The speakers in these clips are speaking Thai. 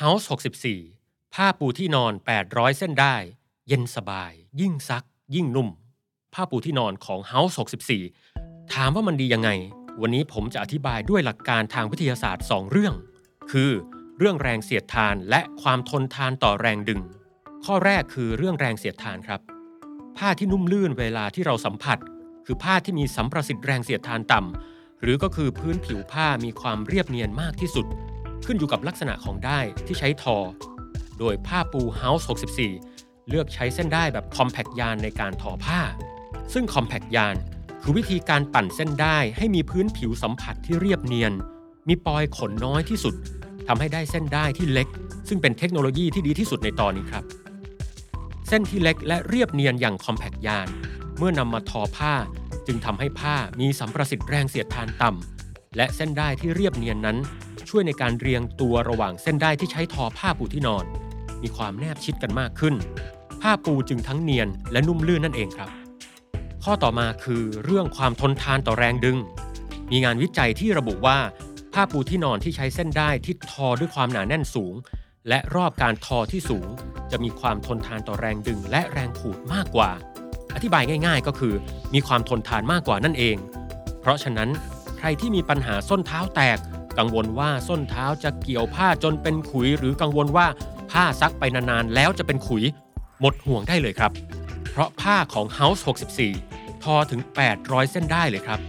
House 64 ผ้าปูที่นอน 800 เส้นได้ เย็นสบาย ยิ่งซัก ยิ่งนุ่ม ผ้าปูที่นอนของ House 64 ถามว่ามันดียังไง วันนี้ผมจะอธิบายด้วยหลักการทางวิทยาศาสตร์ 2 เรื่อง คือ เรื่องแรงเสียดทานและความทนทานต่อแรงดึง ข้อแรกคือเรื่องแรงเสียดทานครับ ผ้าที่นุ่มลื่นเวลาที่เราสัมผัส คือผ้าที่มีสัมประสิทธิ์แรงเสียดทานต่ำหรือก็คือพื้นผิวผ้ามีความเรียบเนียนมากที่สุด ขึ้นอยู่กับลักษณะของได้ที่ใช้ทอ โดยผ้าปู House 64 เลือกใช้เส้นได้แบบคอมแพคยานในการทอผ้า ซึ่งคอมแพคยานคือวิธีการปั่นเส้นได้ให้มีพื้นผิวสัมผัสที่เรียบเนียน มีปอยขนน้อยที่สุดทำให้ได้เส้นได้ที่เล็ก ซึ่งเป็นเทคโนโลยีที่ดีที่สุดในตอนนี้ครับเส้นที่เล็กและเรียบเนียนอย่างคอมแพคยาน เมื่อนำมาทอผ้าจึงทำให้ผ้ามีสัมประสิทธิ์แรงเสียดทานต่ำและเส้นได้ที่เรียบเนียนนั้น ช่วยในการเรียงตัวระหว่างเส้นได้ที่ใช้ทอผ้าปูที่นอน มีความแนบชิดกันมากขึ้น ผ้าปูจึงทั้งเนียนและนุ่มลื่นนั่นเองครับ ข้อต่อมาคือเรื่องความทนทานต่อแรงดึง มีงานวิจัยที่ระบุว่า ผ้าปูที่นอนที่ใช้เส้นได้ที่ทอด้วยความหนาแน่นสูง และรอบการทอที่สูง จะมีความทนทานต่อแรงดึง และแรงขูดมากกว่า อธิบายง่าย ๆ ก็คือ มีความทนทานมากกว่านั่นเอง เพราะฉะนั้นใครที่มีปัญหาส้นเท้าแตก กังวลว่าส้นเท้าจะเกี่ยวผ้าจนเป็นขุย หรือกังวลว่าผ้าซักไปนานๆ แล้วจะเป็นขุย หมดห่วงได้เลยครับ เพราะผ้าของ House 64 ทอถึง 800 เส้นได้เลยครับ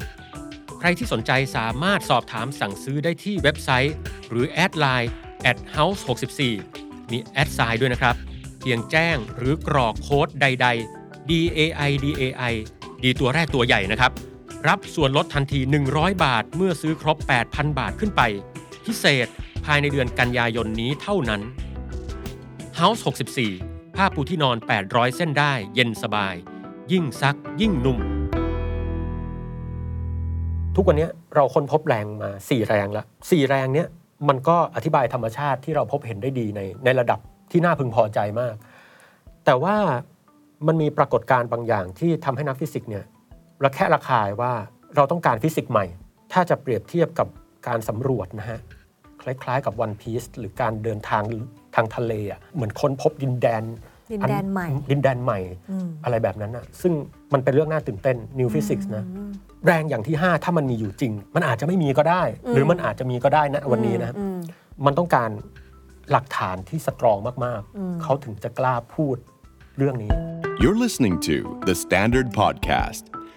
ใครที่สนใจสามารถสอบถามสั่งซื้อได้ที่เว็บไซต์ หรือแอดไลน์ at house 64มีแอดไซน์ด้วยนะครับ เพียงแจ้งหรือกรอกโค้ดใด ๆ DAI DAI ดีตัวแรกตัวใหญ่นะครับ รับส่วนลดทันที 100 บาท เมื่อซื้อครบ 8,000 บาทขึ้นไป พิเศษภายในเดือนกันยายนนี้เท่านั้น House 64 ผ้าปูที่นอน 800 เส้นได้ เย็นสบาย ยิ่งซักยิ่งนุ่ม ทุกวันนี้เราค้นพบแรงมา 4 แรงแล้ว4แรงเนี้ยมันก็อธิบายธรรมชาติที่เราพบเห็นได้ดีในในระดับที่น่าพึงพอใจมาก แต่ว่ามันมีปรากฏการณ์บางอย่างที่ทำให้นักฟิสิกส์เนี่ย ระแคะระคายว่าเราต้องการฟิสิกส์ใหม่ ถ้าจะเปรียบเทียบกับการสำรวจนะฮะคล้ายๆ กับวันพีซหรือการเดินทางทางทะเลอะเหมือนค้นพบดินแดนดินแดนใหม่ดินแดนใหม่อืมอะไรแบบนั้นอะซึ่งมันเป็นเรื่องน่าตื่นเต้น New Physics นะอืมแรงอย่างที่ 5 ถ้ามันมีอยู่จริง มันอาจจะไม่มีก็ได้ หรือมันอาจจะมีก็ได้นะวันนี้นะอืมมันต้องการหลักฐานที่ strong มากอืมๆเขาถึงจะกล้าพูดเรื่องนี้ You're listening to The Standard Podcast,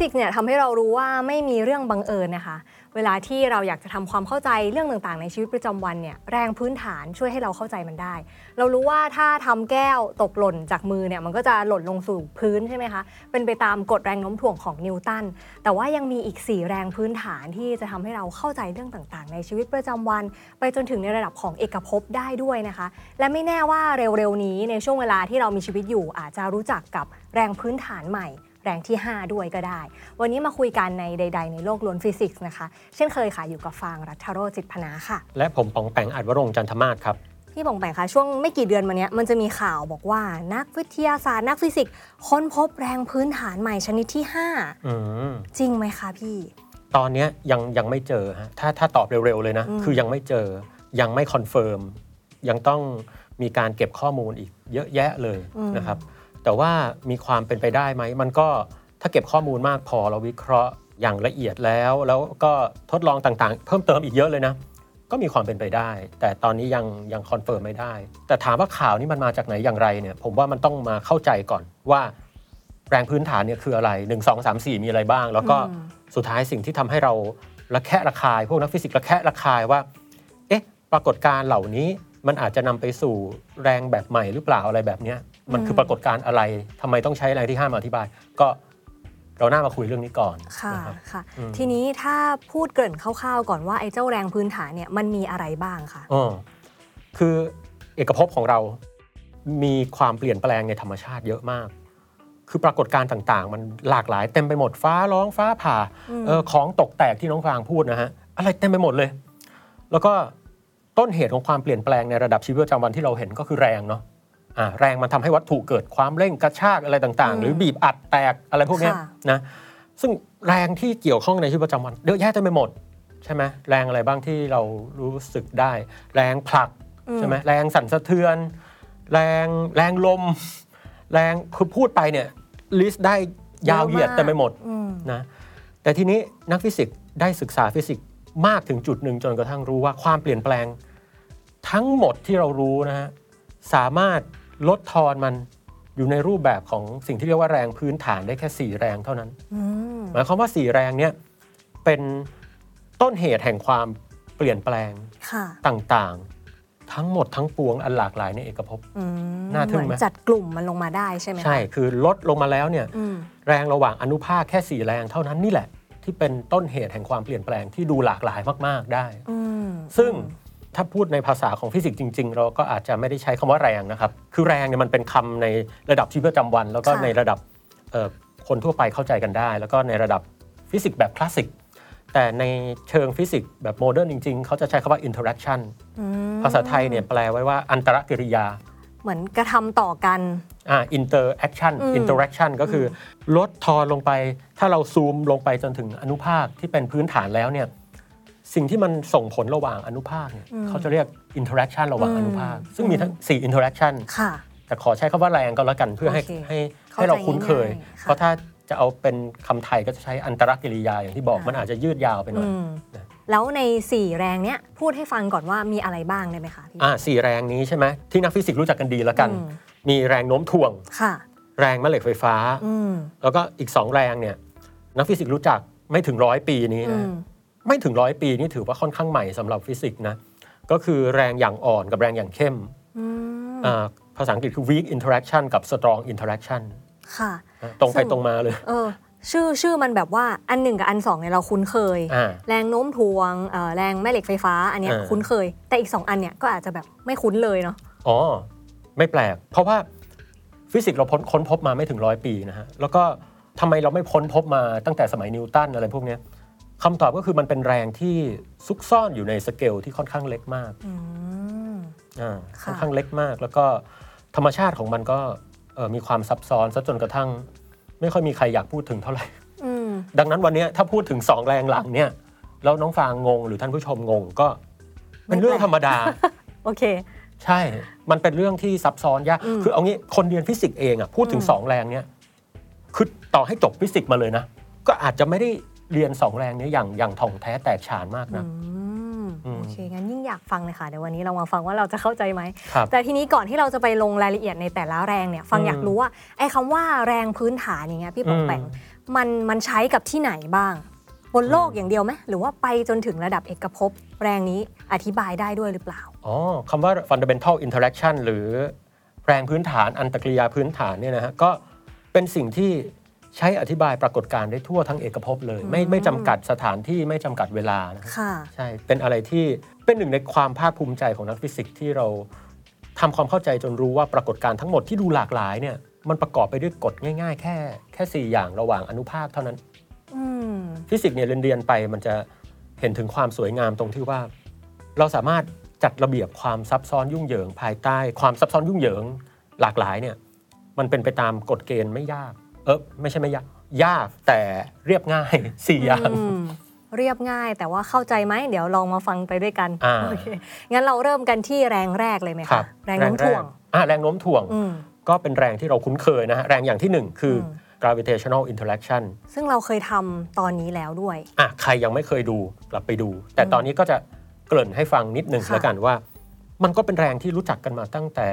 สิกส์เนี่ยทำให้เรารู้ว่าไม่มีเรื่องบังเอิญนะคะ เวลาที่เราอยากจะทำความเข้าใจเรื่องต่างๆ ในชีวิตประจำวันเนี่ยแรงพื้นฐานช่วยให้เราเข้าใจมันได้ เรารู้ว่าถ้าทำแก้วตกหล่นจากมือเนี่ยมันก็จะหล่นลงสู่พื้นใช่ไหมคะเป็นไปตามกฎแรงโน้มถ่วงของนิวตันแต่ว่ายังมีอีก 4 แรงพื้นฐานที่จะทำให้เราเข้าใจเรื่องต่างๆ ในชีวิตประจำวัน ไปจนถึงในระดับของเอกภพได้ด้วยนะคะ และไม่แน่ว่าเร็วๆนี้ในช่วงเวลาที่เรามีชีวิตอยู่อาจจะรู้จักกับแรงพื้นฐานใหม่ แรงที่ 5 ด้วยก็ได้ วันนี้มาคุยกันในใด ๆ ในโลกล้วนฟิสิกส์นะคะ เช่นเคยค่ะอยู่กับฟางรัฐโรจน์จิตรพนาค่ะ และผมป๋องแป๋งอาจวรงค์จันทมาศครับพี่ป๋องแป๋งคะช่วงไม่กี่เดือนมาเนี้ยมันจะมีข่าวบอกว่านักวิทยาศาสตร์นักฟิสิกส์ค้นพบแรงพื้นฐานใหม่ชนิดที่อืม5จริงไหมคะพี่ ตอนเนี้ยยังยังไม่เจอฮะถ้าถ้าตอบเร็ว ๆ เลยนะอืมคือยังไม่เจอยังไม่ confirmยังต้องมีการเก็บข้อมูลอีกเยอะแยะเลยนะครับ แต่ว่ามีความเป็นไปได้ไหม มันก็ถ้าเก็บข้อมูลมากพอเราวิเคราะห์อย่างละเอียดแล้ว แล้วก็ทดลองต่างๆ เพิ่มเติมอีกเยอะเลยนะ ก็มีความเป็นไปได้ แต่ตอนนี้ยังยัง confirm ไม่ได้ แต่ถามว่าข่าวนี้มันมาจากไหนอย่างไรเนี่ย ผมว่ามันต้องมาเข้าใจก่อนว่าแรงพื้นฐานเนี่ยคืออะไร 1 2 3 4 มีอะไรบ้าง แล้วก็อืมสุดท้ายสิ่งที่ทำให้เราระแคะระคาย พวกนักฟิสิกส์ระแคะระคายว่า เอ๊ะ ปรากฏการณ์เหล่านี้มันอาจจะนำไปสู่แรงแบบใหม่หรือเปล่าอะไรแบบเนี้ยมันคือปรากฏการณ์อะไรทำไมต้องใช้แรงที่ห้ามาอธิบาย ก็เราน่ามาคุยเรื่องนี้ก่อนค่ะนะครับค่ะอืมทีนี้ถ้าพูดเกริ่นคร่าวๆก่อนว่าไอ้เจ้าแรงพื้นฐานเนี่ยมันมีอะไรบ้างคะอ๋อคือเอกภพของเรามีความเปลี่ยนแปลงในธรรมชาติเยอะมาก คือปรากฏการณ์ต่างๆ มันหลากหลายเต็มไปหมดฟ้าร้องฟ้าผ่าอืมเออของตกแตกที่น้องฟางพูดนะฮะอะไรเต็มไปหมดเลย แล้วก็ต้นเหตุของความเปลี่ยนแปลงในระดับชีวิตประจำวันที่เราเห็นก็คือแรงเนาะอ่า แรงมันทำให้วัตถุเกิดความเร่งกระชากอะไรต่างๆ หรือบีบอัดแตกอะไรพวกเนี้ยค่ะนะซึ่งแรงที่เกี่ยวข้องในชีวิตประจำวันเยอะแยะเต็มไปหมดใช่ไหมแรงอะไรบ้างที่เรารู้สึกได้ แรงผลักอืมใช่ไหมแรงสั่นสะเทือน แรงแรงลม แรงคือพูดไปเนี่ย list ได้ยาวเหยียดเต็มไปหมดอืมนะแต่ทีนี้นักฟิสิกส์ได้ศึกษาฟิสิกส์มากถึงจุดหนึ่งจนกระทั่งรู้ว่าความเปลี่ยนแปลง ทั้งหมดที่เรารู้นะฮะ สามารถลดทอนมันอยู่ในรูปแบบของสิ่งที่เรียกว่าแรงพื้นฐานได้แค่ 4 แรงเท่านั้นอืมหมายความว่า 4 แรงเนี้ยเป็นต้นเหตุแห่งความเปลี่ยนแปลงค่ะต่างๆ ทั้งหมดทั้งปวงอันหลากหลายในเอกภพอืมน่าทึ่งไหมเมือนจัดกลุ่มมันลงมาได้ใช่ไหมคะใช่ คือลดลงมาแล้วเนี่ยอืมแรงระหว่างอนุภาคแค่ 4 แรงเท่านั้นนี่แหละ ที่เป็นต้นเหตุแห่งความเปลี่ยนแปลงที่ดูหลากหลายมาก ๆได้อืมซึ่ง ถ้าพูดในภาษาของฟิสิกส์จริง ๆ เราก็อาจจะไม่ได้ใช้คำว่าแรงนะครับ คือแรงเนี่ยมันเป็นคำในระดับชีวิตประจำวัน แล้วก็ในระดับเอ่อคนทั่วไปเข้าใจกันได้ แล้วก็ในระดับฟิสิกส์แบบคลาสสิกแต่ในเชิงฟิสิกส์แบบ modern จริง ๆ เขาจะใช้คำว่า interaction อืมภาษาไทยเนี่ยแปลไว้ว่าอันตรกิริยา เหมือนกระทำต่อกันอ่า interaction อืม interaction ก็คือลดทอนลงไป ถ้าเราซูมลงไปจนถึงอนุภาคที่เป็นพื้นฐานแล้วเนี่ย สิ่งที่มันส่งผลระหว่างอนุภาคเนี่ยเขาจะเรียก interaction ระหว่างอนุภาค ซึ่งมีทั้ง4 interaction ค่ะแต่ขอใช้คำว่าแรงก็แล้วกันเพื่อให้โอเคให้ให้เราเข้าใจคุ้นเคยง่ายๆค่ะเพราะถ้าจะเอาเป็นคำไทยก็จะใช้อันตรกิริยาอย่างที่บอกอ่ามัมันอาจจะยืดยาวไปหน่อยอืมนะแล้วในสี่แรงเนี้ยพูดให้ฟังก่อนว่ามีอะไรบ้างได้ไหมคะพี่อ่าสี่แรงนี้ใช่ไหมที่นักฟิสิกส์รู้จักกันดีแล้วกันอืมมีแรงโน้มถ่วงค่ะ แรงแม่เหล็กไฟฟ้าอืมแล้วก็อีก 2 แรงเนี่ยนักฟิสิกส์รู้จักไม่ถึงร้อยปีนี้นะอืม ไม่ถึงร้อยปีนี่ถือว่าค่อนข้างใหม่สำหรับฟิสิกส์นะก็คือแรงอย่างอ่อนกับแรงอย่างเข้มอืมอ่าภาษาอังกฤษคือ weak interaction กับ strong interaction ค่ะนะตรงไปซึ่งตรงมาเลยเออชื่อชื่อมันแบบว่าอันหนึ่งกับอันสองเนี่ยเราคุ้นเคยอ่าแรงโน้มถ่วงเอ่อแรงแม่เหล็กไฟฟ้าอันเนี้ยเออคุ้นเคย แต่อีกสองอันเนี่ยก็อาจจะแบบไม่คุ้นเลยเนาะอ๋อ ไม่แปลก เพราะว่าฟิสิกส์เราพ้นค้นพบมาไม่ถึงร้อยปีนะฮะแล้วก็ทำไมเราไม่ค้นพบมาตั้งแต่สมัยนิวตันอะไรพวกเนี้ย คำตอบก็คือมันเป็นแรงที่ซุกซ่อนอยู่ในสเกลที่ค่อนข้างเล็กมากอืม อ่าค่ะ ค่อนข้างเล็กมาก แล้วก็ธรรมชาติของมันก็เอ่อมีความซับซ้อนซะจนกระทั่ง ไม่ค่อยมีใครอยากพูดถึงเท่าไหร่ อืม ดังนั้นวันเนี้ยถ้าพูดถึงสองแรงหลังเนี่ยแล้วน้องฟางงงหรือท่านผู้ชมงงก็ เป็นเรื่องธรรมดา โอเค ใช่ มันเป็นเรื่องที่ซับซ้อนยาก อืมคือเอางี้คนเรียนฟิสิกส์เองอะพูดถึงอืม สองแรงเนี้ยคือต่อให้จบฟิสิกส์มาเลยนะ ก็อาจจะไม่ได้ เรียนสองแรงนี้อย่างอย่างถ่องแท้แตกฉานมากนะอืมอืมโอเค งั้นยิ่งอยากฟังเลยค่ะเดี๋ยววันนี้เรามาฟังว่าเราจะเข้าใจไหมครับแต่ทีนี้ก่อนที่เราจะไปลงรายละเอียดในแต่ละแรงเนี่ย ฟังอืมอยากรู้ว่าไอ้คำว่าแรงพื้นฐานอย่างเงี้ยพี่ปองอืมแปงมันมันใช้กับที่ไหนบ้าง บนโลกอย่างเดียวไหมหรือว่าไปจนถึงระดับเอกภพแรงนี้อธิบายได้ด้วยหรือเปล่า อ๋อคำว่า fundamental interaction หรือแรงพื้นฐานอันตรกิริยาพื้นฐานเนี่ยนะฮะก็เป็นสิ่งที่ ใช้อธิบายปรากฏการณ์ได้ทั่วทั้งเอกภพเลย ไม่อืมไม่จำกัดสถานที่ไม่จำกัดเวลานะฮะค่ะ ใช่เป็นอะไรที่เป็นหนึ่งในความภาคภูมิใจของนักฟิสิกส์ที่เราทำความเข้าใจจนรู้ว่าปรากฏการณ์ทั้งหมดที่ดูหลากหลายเนี่ยมันประกอบไปด้วยกฎง่ายๆ แค่แค่สี่อย่างระหว่างอนุภาคเท่านั้น อืม ฟิสิกส์เนี่ยเรียนๆไปมันจะเห็นถึงความสวยงามตรงที่ว่า เราสามารถจัดระเบียบความซับซ้อนยุ่งเหยิง ภายใต้ความซับซ้อนยุ่งเหยิงหลากหลายเนี่ยมันเป็นไปตามกฎเกณฑ์ไม่ยาก เออไม่ใช่ไม่ยากยากแต่เรียบง่ายสี่อย่างอืมเรียบง่ายแต่ว่าเข้าใจไหมเดี๋ยวลองมาฟังไปด้วยกันอ่าโอเคงั้นเราเริ่มกันที่แรงแรกเลยไหมครัคะบแรงโน้มถ่วงอ่าแรงโน้มถ่วงอืมก็เป็นแรงที่เราคุ้นเคยนะฮะแรงอย่างที่หนึ่งคืออม gravitational interaction ซึ่งเราเคยทำตอนนี้แล้วด้วยอะใครยังไม่เคยดูกลับไปดู แต่ตอนนี้ก็จะเกริ่นให้ฟังนิดหนึ่งค่ะแล้วกันว่า มันก็เป็นแรงที่รู้จักกันมาตั้งแต่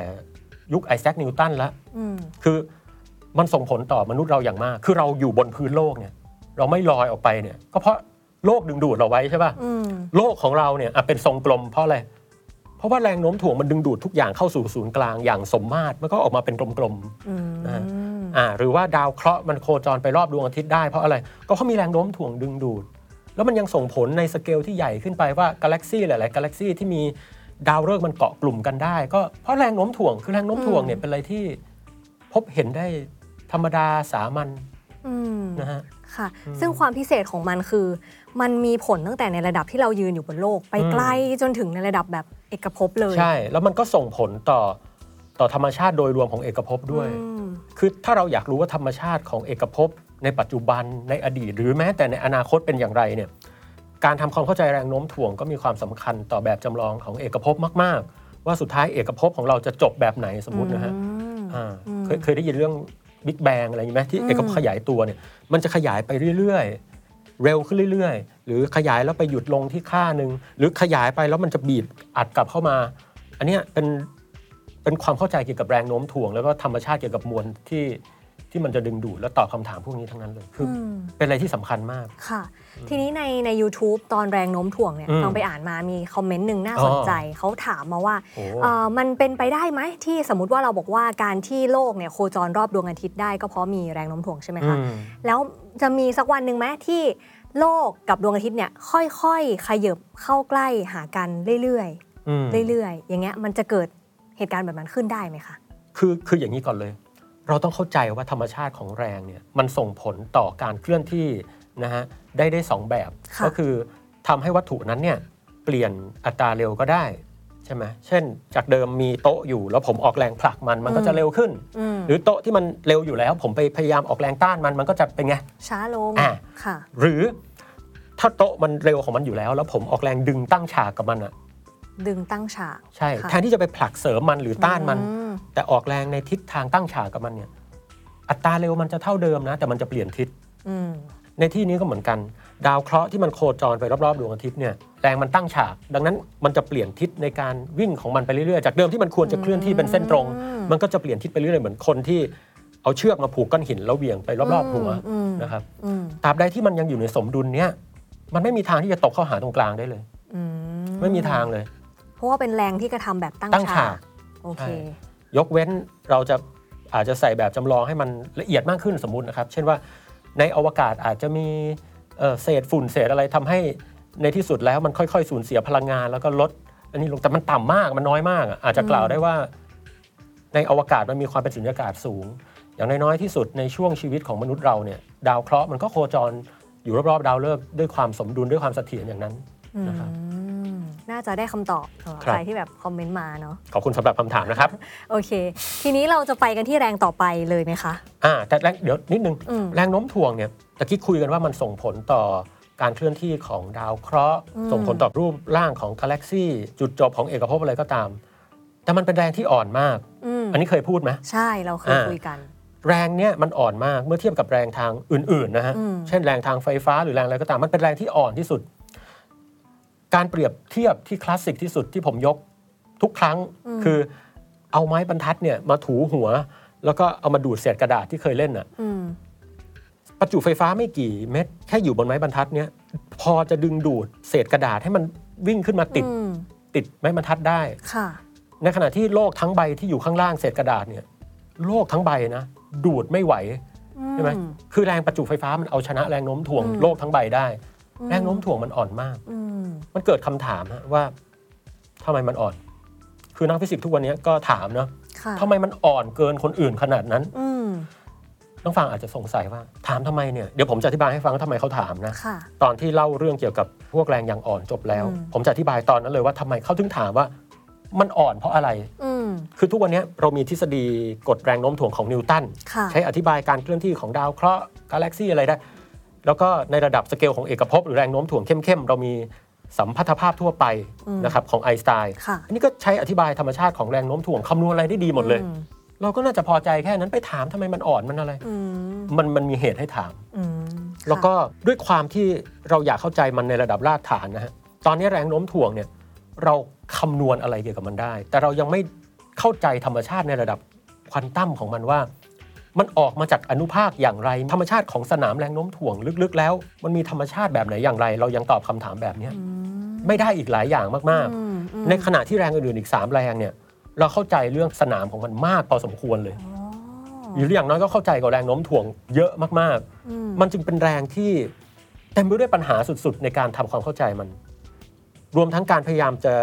ยุคไอแซคนิวตันแล้วอืมคือ มันส่งผลต่อมนุษย์เราอย่างมาก คือเราอยู่บนพื้นโลกเนี่ย เราไม่ลอยออกไปเนี่ย ก็เพราะโลกดึงดูดเราไว้ใช่ป่ะอืมโลกของเราเนี่ยอะเป็นทรงกลมเพราะอะไรเพราะว่าแรงโน้มถ่วงมันดึงดูดทุกอย่างเข้าสู่ศูนย์กลางอย่างสมมาตรมันก็ออกมาเป็นกลมอืมนะฮะๆอ่าหรือว่าดาวเคราะห์มันโคจรไปรอบดวงอาทิตย์ได้เพราะอะไร ก็เพราะมีแรงโน้มถ่วงดึงดูด แล้วมันยังส่งผลในสเกลที่ใหญ่ขึ้นไปว่ากาแล็กซี่หลายๆกาแล็กซี่ที่มีดาวฤกษ์มันเกาะกลุ่มกันได้ ก็เพราะแรงโน้มถ่วงคือแรงโน้มถ่วงเนี่ยเป็นอะไรที่พบเห็นได้ ธรรมดาสามัญอืมนะฮะค่ะอืมซึ่งความพิเศษของมันคือ มันมีผลตั้งแต่ในระดับที่เรายืนอยู่บนโลก ไปอืมไกลจนถึงในระดับแบบเอกภพเลย ใช่ แล้วมันก็ส่งผลต่อต่อธรรมชาติโดยรวมของเอกภพด้วยอืมคือถ้าเราอยากรู้ว่าธรรมชาติของเอกภพ ในปัจจุบันในอดีต หรือแม้แต่ในอนาคตเป็นอย่างไรเนี่ยการทำความเข้าใจแรงโน้มถ่วงก็มีความสำคัญต่อแบบจำลองของเอกภพมาก ๆ ว่าสุดท้ายเอกภพของเราจะจบแบบไหนสมมตินะฮะอืมอ่าอืมเคยเคยได้ยินเรื่อง บิ๊กแบงอะไรอย่างนี้ไหมที่อืมเอกภพขยายตัวเนี่ยมันจะขยายไปเรื่อยๆ เร็วขึ้นเรื่อยๆ หรือขยายแล้วไปหยุดลงที่ค่าหนึ่งหรือขยายไปแล้วมันจะบีบอัดกลับเข้ามา อันเนี้ยเป็นเป็นความเข้าใจเกี่ยวกับแรงโน้มถ่วง แล้วก็ธรรมชาติเกี่ยวกับมวลที่ ที่มันจะดึงดูดและตอบคำถามพวกนี้ทั้งนั้นเลย คืออม เป็นอะไรที่สำคัญมาก ค่ะ ทีนี้ในใน u t u b e ตอนแรงโน้มถ่วงเนี่ยอืมลองไปอ่านมามีคอมเมนต์หนึ่งน่าอ๋อสนใจ เขาถามมาว่าโอ้ เอ่อมันเป็นไปได้ไหมที่สมมติว่าเราบอกว่าการที่โลกเนี่ยโคจรรอบดวงอาทิตย์ได้ก็เพราะมีแรงโน้มถ่วงใช่ไหมคะ อืม แล้วจะมีสักวันหนึ่งไหมที่โลกกับดวงอาทิตย์เนี่ยค่อยๆขยับเข้าใกล้หากันเรื่อยอืม ๆเรื่อยๆ อย่างเงี้ยมันจะเกิดเหตุการณ์แบบนั้นขึ้นได้ไหมคะ คือคืออย่างนี้ก่อนเลย เราต้องเข้าใจว่าธรรมชาติของแรงเนี่ยมันส่งผลต่อการเคลื่อนที่นะฮะได้ได้สองแบบ ค่ะ ก็คือทำให้วัตถุนั้นเนี่ยเปลี่ยนอัตราเร็วก็ได้ใช่ไหมเช่น จากเดิมมีโต๊ะอยู่แล้วผมออกแรงผลักมันมันก็จะเร็วขึ้น อืมหรือโต๊ะที่มันเร็วอยู่แล้ว ผมไปพยายามออกแรงต้านมันมันก็จะเป็นไง ช้าลงอ่าค่ะ หรือถ้าโต๊ะมันเร็วของมันอยู่แล้ว แล้วผมออกแรงดึงตั้งฉากกับมันอะดึงตั้งฉาก ใช่ ค่ะ แทนที่จะไปผลักเสริมมันหรือต้านมัน อื แต่ออกแรงในทิศทางตั้งฉากกับมันเนี่ยอัตราเร็วมันจะเท่าเดิมนะ แต่มันจะเปลี่ยนทิศอืมในที่นี้ก็เหมือนกัน ดาวเคราะห์ที่มันโคจรไปรอบๆดวงอาทิตย์เนี่ยแรงมันตั้งฉาก ดังนั้นมันจะเปลี่ยนทิศในการวิ่งของมันไปเรื่อยๆจากเดิมที่มันควรจะเคลื่อนที่เป็นเส้นตรงอืมมันก็จะเปลี่ยนทิศไปเรื่อยๆเหมือนคนที่เอาเชือกมาผูกก้อนหินแล้วเหวี่ยงไปรอบๆหัวอืมนะครับอืมตราบใดที่มันยังอยู่ในสมดุลเนี้ยมันไม่มีทางที่จะตกเข้าหาตรงกลางได้เลยอืไม่มีทางเลย เพราะว่าเป็นแรงที่กระทำแบบตั้งตั้งฉากโอเคใช่ ยกเว้นเราจะอาจจะใส่แบบจำลองให้มันละเอียดมากขึ้นสมมุตินะครับ เช่นว่าในอวกาศอาจจะมีเเศษฝุ่นเศษอะไรทำให้ในที่สุดแล้วมันค่อยๆ สูญเสียพลังงาน แล้วก็ลดอันนี้ลงแต่มันต่ำมากมันน้อยมาก อาจจะกล่าวได้ว่า ในอวกาศมันมีความเป็นสุญญากาศสูง อย่างน้อยๆที่สุดในช่วงชีวิตของมนุษย์เราเนี่ยดาวเคราะห์มันก็โคจรอยู่รอบๆดาวฤกษ์ด้วยความสมดุลด้วยความเสถียรอย่างนั้นนะครับ น่าจะได้คำตอบสำหรับครับ ใครที่แบบคอมเมนต์มาเนาะขอบคุณสำหรับคำถามนะครับโอเค ทีนี้เราจะไปกันที่แรงต่อไปเลยไหมคะอ่าแต่แรงเดี๋ยวนิดนึง อืม แรงโน้มถ่วงเนี่ยตะกี้คุยกันว่ามันส่งผลต่อการเคลื่อนที่ของดาวเคราะห์ อืม ส่งผลต่อรูปร่างของกาแล็กซี่จุดจบของเอกภพอะไรก็ตาม แต่มันเป็นแรงที่อ่อนมาก อืมอันนี้เคยพูดไหม ใช่เราเคยอ่า คุยกัน แรงเนี่ยมันอ่อนมากเมื่อเทียบกับแรงทางอื่นๆนะฮะ อืม เช่นแรงทางไฟฟ้าหรือแรงอะไรก็ตาม มันเป็นแรงที่อ่อนที่สุด การเปรียบเทียบที่คลาสสิกที่สุดที่ผมยกทุกครั้งคือเอาไม้บรรทัดเนี่ยมาถูหัว แล้วก็เอามาดูดเศษกระดาษที่เคยเล่นอะอืมประจุไฟฟ้าไม่กี่เม็ดแค่อยู่บนไม้บรรทัดเนี้ยพอจะดึงดูดเศษกระดาษให้มันวิ่งขึ้นมาติดอืมติดไม้บรรทัดได้ค่ะในขณะที่โลกทั้งใบที่อยู่ข้างล่างเศษกระดาษเนี่ย โลกทั้งใบนะดูดไม่ไหวใช่ไหมคือแรงประจุไฟฟ้ามันเอาชนะแรงโน้มถ่วงอืมโลกทั้งใบได้อืม แรงโน้มถ่วงมันอ่อนมากอืมมันเกิดคำถามฮะว่าทำไมมันอ่อน คือนักฟิสิกส์ทุกวันนี้ก็ถามเนาะค่ะทำไมมันอ่อนเกินคนอื่นขนาดนั้นอืมน้องฟังอาจจะสงสัยว่า ถามทำไมเนี่ยเดี๋ยวผมจะอธิบายให้ฟังว่าทำไมเขาถามนะค่ะตอนที่เล่าเรื่องเกี่ยวกับพวกแรงอย่างอ่อนจบแล้วอืมผมจะอธิบายตอนนั้นเลยว่าทำไมเขาถึงถามว่า มันอ่อนเพราะอะไรอืมคือทุกวันนี้เรามีทฤษฎีกฎแรงโน้มถ่วงของนิวตันค่ะใช้อธิบายการเคลื่อนที่ของดาวเคราะห์กาแล็กซี่อะไรได้ แล้วก็ในระดับสเกลของเอกภพหรือแรงโน้มถ่วงเข้มๆ เรามีสัมพัทธภาพทั่วไปอืมนะครับของไอน์สไตน์ค่ะอันนี้ก็ใช้อธิบายธรรมชาติของแรงโน้มถ่วงคำนวณอะไรได้ดีหมดเลยอืมเราก็น่าจะพอใจแค่นั้นไปถามทำไมมันอ่อนมันอะไรอืมมันมันมีเหตุให้ถามอืมแล้วก็ด้วยความที่เราอยากเข้าใจมันในระดับรากฐานนะฮะตอนนี้แรงโน้มถ่วงเนี่ยเราคำนวณอะไรเกี่ยวกับมันได้ แต่เรายังไม่เข้าใจธรรมชาติในระดับควอนตัมของมันว่า มันออกมาจากอนุภาคอย่างไร ธรรมชาติของสนามแรงโน้มถ่วงลึกๆ แล้ว มันมีธรรมชาติแบบไหนอย่างไร เรายังตอบคำถามแบบเนี้ยอืมไม่ได้อีกหลายอย่างมากอืมอืมๆในขณะที่แรงอื่นๆอีก 3 แรงเนี่ยเราเข้าใจเรื่องสนามของมันมากพอสมควรเลยอ๋อหรืออย่างน้อยก็เข้าใจกับแรงโน้มถ่วงเยอะมากๆอืมมันจึงเป็นแรงที่เต็มไปด้วยปัญหาสุดๆ ในการทำความเข้าใจมัน รวมทั้งการพยายามจะ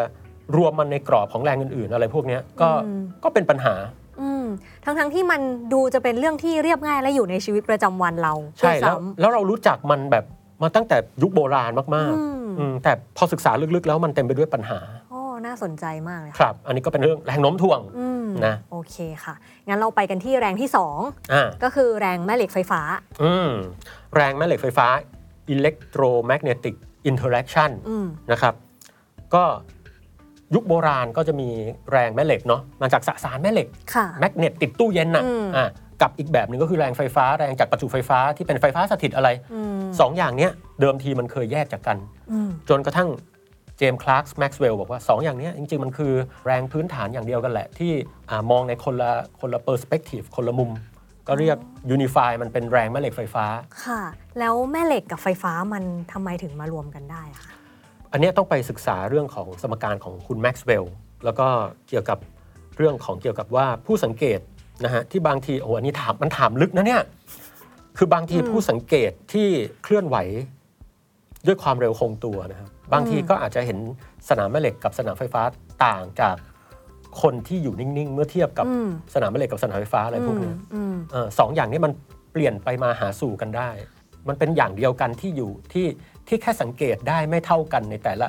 รวมมันในกรอบของแรงอื่นๆ อะไรพวกเนี้ยก็อืมก็เป็นปัญหาอืม ทั้งทั้งๆที่มันดูจะเป็นเรื่องที่เรียบง่ายและอยู่ในชีวิตประจำวันเราใช่ด้วยแล้วซ้ำแล้วเรารู้จักมันแบบมาตั้งแต่ยุคโบราณมากอืมๆอืมแต่พอศึกษาลึกๆ แล้วมันเต็มไปด้วยปัญหาโอ้น่าสนใจมากเลยคค่ะรับ อันนี้ก็เป็นเรื่องแรงโน้มถ่วงอืมนะโอเคค่ะ งั้นเราไปกันที่แรงที่อ่า2ก็คือแรงแม่เหล็กไฟฟ้าอืมแรงแม่เหล็กไฟฟ้า electromagnetic interaction อืมนะครับก็ ยุคโบราณก็จะมีแรงแม่เหล็กเนาะมาจากสสารแม่เหล็กค่ะ แมกเนตติดตู้เย็นน่ะอืม อะกับอีกแบบหนึ่งก็คือแรงไฟฟ้าแรงจากประจุไฟฟ้าที่เป็นไฟฟ้าสถิตอะไรอืมสองอย่างเนี้ยเดิมทีมันเคยแยกจากกัน อืมจนกระทั่งเจมส์คลาร์กแม็กซ์เวลล์บอกว่า2อย่างเนี้ยจริง ๆ มันคือแรงพื้นฐานอย่างเดียวกันแหละ ที่อ่ามองในคนละคนละ perspective คนละมุม ก็เรียก unify มันเป็นแรงแม่เหล็กไฟฟ้า ค่ะ แล้วแม่เหล็กกับไฟฟ้ามันทำไมถึงมารวมกันได้อะคะ อันเนี้ยต้องไปศึกษาเรื่องของสมการของคุณแม็กซ์เวลล์แล้วก็เกี่ยวกับเรื่องของเกี่ยวกับว่าผู้สังเกตนะฮะที่บางทีโอ้โหอันนี้ถามมันถามลึกนะเนี่ยคือบางทีผู้สังเกตที่เคลื่อนไหวด้วยความเร็วคงตัวนะครับบางทีก็อาจจะเห็นสนามแม่เหล็กกับสนามไฟฟ้าต่างจากคนที่อยู่นิ่ง ๆ เมื่อเทียบกับอืมสนามแม่เหล็กกับสนามไฟฟ้าอะไรพวกเนี้ยอืมเออสองอย่างนี้มันเปลี่ยนไปมาหาสู่กันได้ มันเป็นอย่างเดียวกันที่อยู่ที่ ที่แค่สังเกตได้ไม่เท่ากันในแต่ละ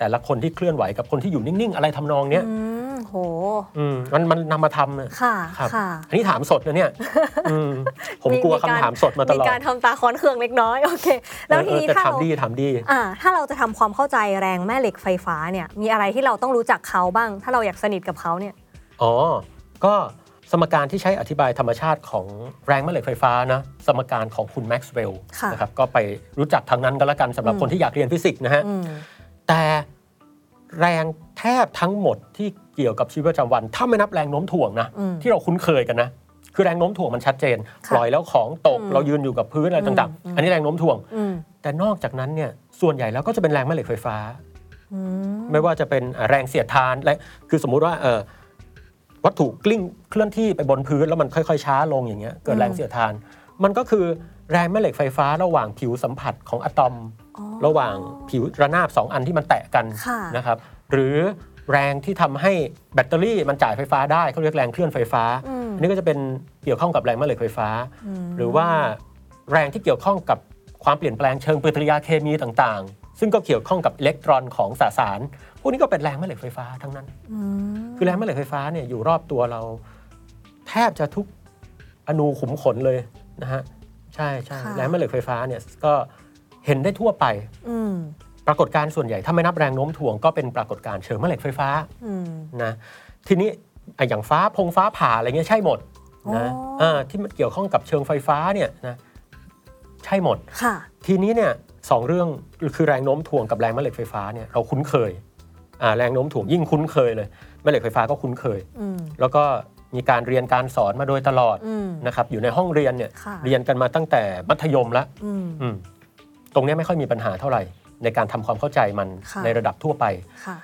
แต่ละคนที่เคลื่อนไหวกับคนที่อยู่นิ่ง ๆ อะไรทำนองเนี้ยอืมโหอืมมันมันนำมาทำอะค่ะครับค่ะอันนี้ถามสดนะเนี่ยอืมผมกลัวคำถามสดมาตลอดมีการทำตาค้อนเคืองเล็กน้อยโอเค แล้วทีเออนี้แต่ถ้าถามเราดีถามดีอ่าถ้าเราจะทำความเข้าใจแรงแม่เหล็กไฟฟ้าเนี่ย มีอะไรที่เราต้องรู้จักเขาบ้าง ถ้าเราอยากสนิทกับเขาเนี่ย อ๋อ ก็ สมการที่ใช้อธิบายธรรมชาติของแรงแม่เหล็กไฟฟ้านะสมการของคุณแม็กซ์เวลล์ค่ะนะครับก็ไปรู้จักทางนั้นก็แล้วกันสำหรับอืมคนที่อยากเรียนฟิสิกส์นะฮะอืมแต่แรงแทบทั้งหมดที่เกี่ยวกับชีวิตประจำวัน ถ้าไม่นับแรงโน้มถ่วงนะอืมที่เราคุ้นเคยกันนะคือแรงโน้มถ่วงมันชัดเจนค่ะปล่อยแล้วของตกอืมเรายืนอยู่กับพื้นอะไรต่างอืมๆอันนี้แรงโน้มถ่วงอืมแต่นอกจากนั้นเนี่ยส่วนใหญ่แล้วก็จะเป็นแรงแม่เหล็กไฟฟ้าอืมไม่ว่าจะเป็นอะแรงเสียดทานและคือสมมุติว่าเออ วัตถุกลิ้งเคลื่อนที่ไปบนพื้นแล้วมันค่อยๆ ช้าลงอย่างเงี้ยเกิดแรงเสียดทาน มันก็คือแรงแม่เหล็กไฟฟ้าระหว่างผิวสัมผัสของอะตอมอ๋อระหว่างผิวระนาบสองอันที่มันแตะกันค่ะนะครับหรือแรงที่ทำให้แบตเตอรี่มันจ่ายไฟฟ้าได้เขาเรียกแรงเคลื่อนไฟฟ้าอืมอันนี้ก็จะเป็นเกี่ยวข้องกับแรงแม่เหล็กไฟฟ้ามหรือว่าแรงที่เกี่ยวข้องกับความเปลี่ยนแปลงเชิงปฏิกิริยาเคมีต่างๆ ซึ่งก็เกี่ยวข้องกับอิเล็กตรอนของสสารพ วกนี้ก็เป็นแรงแม่เหล็กไฟฟ้าทั้งนั้นอืมคือแรงแม่เหล็กไฟฟ้าเนี่ยอยู่รอบตัวเรา แทบจะทุกอนูขุมขนเลยนะฮะใช่ใช่ค่ะแรงแม่เหล็กไฟฟ้าเนี่ยก็เห็นได้ทั่วไปอืมปรากฏการณ์ส่วนใหญ่ถ้าไม่นับแรงโน้มถ่วงก็เป็นปรากฏการณ์เชิงแม่เหล็กไฟฟ้าอืมนะทีนี้ไอ้อย่างฟ้าพงฟ้าผ่าอะไรเงี้ยใช่หมดนะอ๋อาที่มันเกี่ยวข้องกับเชิงไฟฟ้าเนี่ยนะใช่หมดค่ะทีนี้เนี่ยสองเรื่องคือแรงโน้มถ่วงกับแรงแม่เหล็กไฟฟ้าเนี่ยเราคุ้นเคยอ่า แรงโน้มถ่วงยิ่งคุ้นเคยเลยแม่เหล็กไฟฟ้าก็คุ้นเคยอืมแล้วก็มีการเรียนการสอนมาโดยตลอดอืมนะครับอยู่ในห้องเรียนเนี่ยค่ะเรียนกันมาตั้งแต่มัธยมละอืมอืมตรงเนี้ยไม่ค่อยมีปัญหาเท่าไหร่ ในการทำความเข้าใจมันค่ะในระดับทั่วไปค่ะ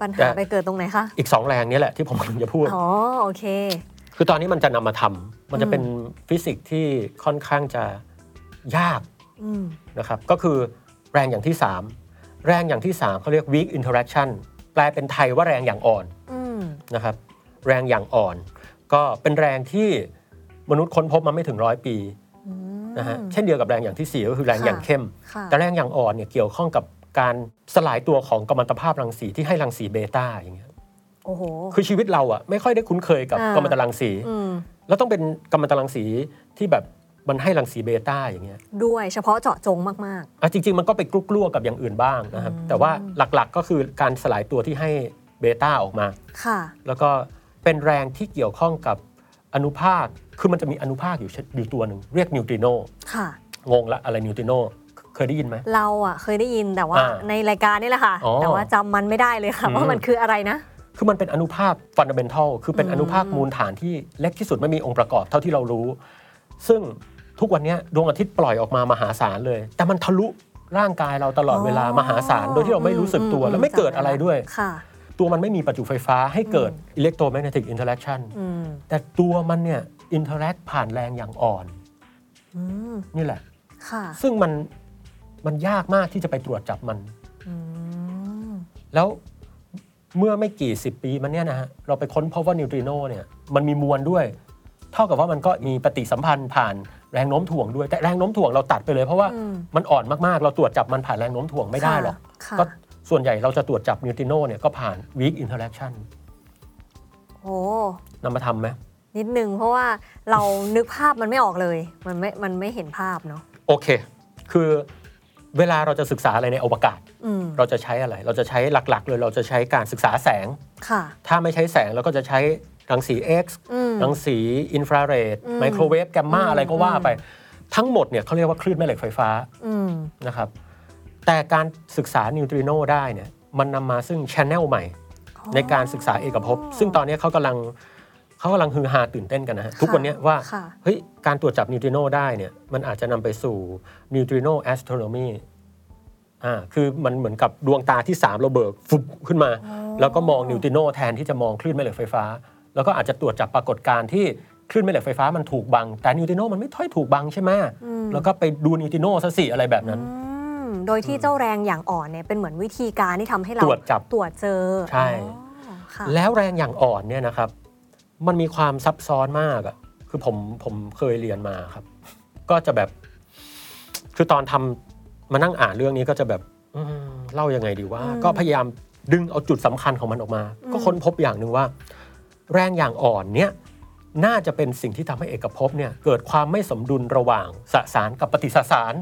ปัญแต่หาไปเกิดตรงไหนคะอีกสองแรงเนี้แหละที่ผมกำลังจะพูดอ๋อโอเค คือตอนนี้มันจะนำมาทำมันจะเป็นฟิสิกส์ที่ค่อนข้างจะยากอืมนะครับก็คือแรงอย่างที่ 3 แรงอย่างที่ 3เขาเรียก weak interaction แปลเป็นไทยว่าแรงอย่างอ่อนอืมนะครับ แรงอย่างอ่อน ก็เป็นแรงที่มนุษย์ค้นพบมาไม่ถึงร้อยปีอืมนะฮะเช่นเดียวกับแรงอย่างทีสี่4 ก็คือแรงค่ะอย่างเข้มค่ะแต่แรงอย่างอ่อนเนี่ยเกี่ยวข้องกับการสลายตัวของกัมมันตภาพรังสีที่ให้รังสีเบต้าอย่างเงี้ยโอ้โหคือชีวิตเราอะไม่ค่อยได้คุ้นเคยกับอ่ากัมมันตรังสีอืมแล้วต้องเป็นกัมมันตรังสีที่แบบ มันให้รังสีเบต้าอย่างเงี้ยด้วยเฉพาะเจาะจงมากอะจริง ๆ มันก็ไปเกี่ยวๆกับอย่างอื่นบ้างนะครับอืมแต่ว่าหลักๆก็คือการสลายตัวที่ให้เบต้าออกมาๆค่ะแล้วก็เป็นแรงที่เกี่ยวข้องกับอนุภาคคือมันจะมีอนุภาคอยู่ชอยู่ตัวหนึ่งเรียกนิวตริโนค่ะงงละอะไรนิวตริโนเคยได้ยินไหมเราอะเคยได้ยินแต่ว่าอ่าในรายการนี่แหละค่ะอ๋อแต่ว่าจำมันไม่ได้เลยค่ะอืมว่ามันคืออะไรนะ คือมันเป็นอนุภาค fundamental คือเป็นอืมอนุภาคมูลฐานที่เล็กที่สุดไม่มีองค์ประกอบเท่าที่เรารู้ ซึ่ง ทุกวันเนี้ยดวงอาทิตย์ปล่อยออกมามหาศาลเลย แต่มันทะลุร่างกายเราตลอดเวลามหาศาลโดยที่เราไม่รู้สึกตัวอืมแล้วไม่เกิดอะไรด้วยค่ะตัวมันไม่มีประจุไฟฟ้าให้เกิด electromagnetic interaction อืมแต่ตัวมันเนี่ย interact ผ่านแรงอย่างอ่อนอืมนี่แหละค่ะซึ่งมันมันยากมากที่จะไปตรวจจับมันอืมแล้วเมื่อไม่กี่สิบปีมันเนี่ยนะฮะเราไปค้นพบว่านิวตริโนเนี่ยมันมีมวลด้วย เท่ากับว่ามันก็มีปฏิสัมพันธ์ผ่าน แรงโน้มถ่วงด้วยแต่แรงโน้มถ่วงเราตัดไปเลย เพราะว่าอืมมันอ่อนมากๆ เราตรวจจับมันผ่านแรงโน้มถ่วงไม่ได้หรอกค่ะก็ส่วนใหญ่เราจะตรวจจับนิวตริโนเนี่ยก็ผ่าน weak interaction โอ้นำมาทำไหมนิดนึงเพราะว่าเรานึกภาพมันไม่ออกเลย มันไม่ มันไม่เห็นภาพเนาะโอเค คือเวลาเราจะศึกษาอะไรในอวกาศอืมเราจะใช้อะไร เราจะใช้หลักๆ เลยเราจะใช้การศึกษาแสง ค่ะ ถ้าไม่ใช้แสงเราก็จะใช้ รังสี X อืมรังสีอินฟราเรดอืมไมโครเวฟแกมมาอืมอะไรก็ว่าอืมไป ทั้งหมดเนี่ยเขาเรียกว่าคลื่นแม่เหล็กไฟฟ้าอืมนะครับแต่การศึกษานิวตริโนได้เนี่ยมันนำมาซึ่งช n e l ใหม่ ในการศึกษาเอกภพ ซึ่งตอนนี้เขากำลังเขากำลังฮือฮาตื่นเต้นกันนะฮะทุกวันเนี้ยว่าค่ะเฮ้ยการตรวจจับนิวตริโนได้เนี่ยมันอาจจะนำไปสู่ neutrino astronomyอ่าคือมันเหมือนกับดวงตาที่3เราเบิกฟุบขึ้นมา แล้วก็มองนิวตริโนแทนที่จะมองคลื่นแม่เหล็กไฟฟ้า แล้วก็อาจจะตรวจจับปรากฏการณ์ที่คลื่นแม่เหล็กไฟฟ้ามันถูกบัง แต่นิวตริโนมันไม่ค่อยถูกบังใช่ไหมอืมแล้วก็ไปดูนิวตริโนซะสิอะไรแบบนั้นอืมโดยที่เจ้าแรงอย่างอ่อนเนี่ยเป็นเหมือนวิธีการที่ทำให้เราตรวจจับตรวจเจอใช่อ๋อค่ะแล้วแรงอย่างอ่อนเนี่ยนะครับ มันมีความซับซ้อนมากอะคือผมผมเคยเรียนมาครับ ก็จะแบบ คือตอนทำมานั่งอ่านเรื่องนี้ก็จะแบบอืมเล่ายังไงดีว่าอืมก็พยายามดึงเอาจุดสำคัญของมันออกมาอืมก็ค้นพบอย่างหนึ่งว่า แรงอย่างอ่อนเนี่ยน่าจะเป็นสิ่งที่ทำให้เอกภพเนี่ยเกิดความไม่สมดุลระหว่างสสารกับปฏิสสาร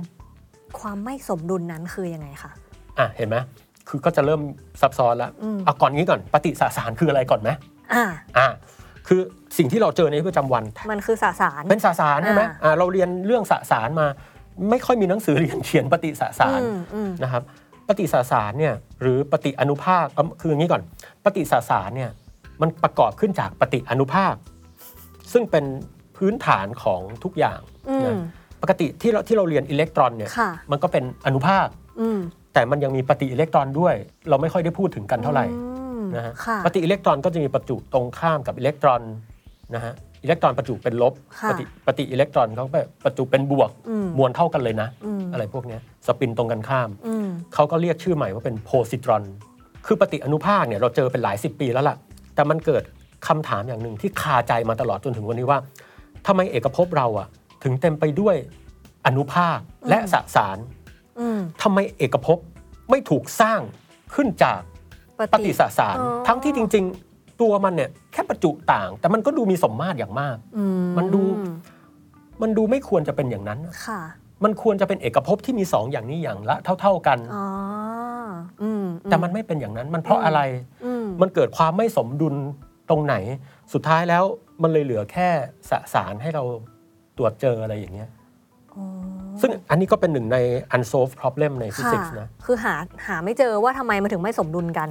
ความไม่สมดุลนั้นคือยังไงคะอะเห็นไหมคือก็จะเริ่มซับซ้อนแล้วอืมเอาก่อนนี้ก่อนปฏิสสารคืออะไรก่อนไหมอ่าอะคือสิ่งที่เราเจอในชีวิตประจำวัน มันคือสสารเป็นสสารใช่ไหมอ่าอ่าเราเรียนเรื่องสสารมา ไม่ค่อยมีหนังสือเรียนเขียนปฏิสสารอืมอืมนะครับ ปฏิสสารเนี่ยหรือปฏิอนุภาคเอาคืออย่างนี้ก่อน ปฏิสสารเนี่ย มันประกอบขึ้นจากปฏิอนุภาค ซึ่งเป็นพื้นฐานของทุกอย่างอืมนะปกติที่เราที่เราเรียนอิเล็กตรอนเนี่ยค่ะมันก็เป็นอนุภาคอืมแต่มันยังมีปฏิอิเล็กตรอนด้วย เราไม่ค่อยได้พูดถึงกันเท่าไหร่อืมนะฮะค่ะปฏิอิเล็กตรอนก็จะมีประจุตรงข้ามกับอิเล็กตรอนนะฮะอิเล็กตรอนประจุเป็นลบค่ะปฏิปฏิอิเล็กตรอนเขาไปประจุเป็นบวกอืมมวลเท่ากันเลยนะอืมอะไรพวกเนี้ยสปินตรงกันข้ามอืมเขาก็เรียกชื่อใหม่ว่าเป็นโพซิตรอน คือปฏิอนุภาคเนี่ยเราเจอเป็นหลายสิบปีแล้วล่ะ แต่มันเกิดคำถามอย่างหนึ่งที่คาใจมาตลอดจนถึงวันนี้ว่าทำไมเอกภพเราอะถึงเต็มไปด้วยอนุภาคและสสารอืมทำไมเอกภพไม่ถูกสร้างขึ้นจากปฏิสสารอ๋อทั้งที่จริง ๆ ตัวมันเนี่ยแค่ประจุต่าง แต่มันก็ดูมีสมมาตรอย่างมากอืมันดูมันดูไม่ควรจะเป็นอย่างนั้นค่ะ มันควรจะเป็นเอกภพที่มีสองอย่างนี้อย่างละเท่า ๆกันอ๋ออืมแต่มันไม่เป็นอย่างนั้น มันเพราะอะไรอื มมันเกิดความไม่สมดุลตรงไหน สุดท้ายแล้วมันเลยเหลือแค่สสารให้เราตรวจเจออะไรอย่างเงี้ยอ๋อซึ่งอันนี้ก็เป็นหนึ่งใน unsolved problem ในฟิค่ะสิกส์นะ คือหาหาไม่เจอว่าทำไมมันถึงไม่สมดุลกัน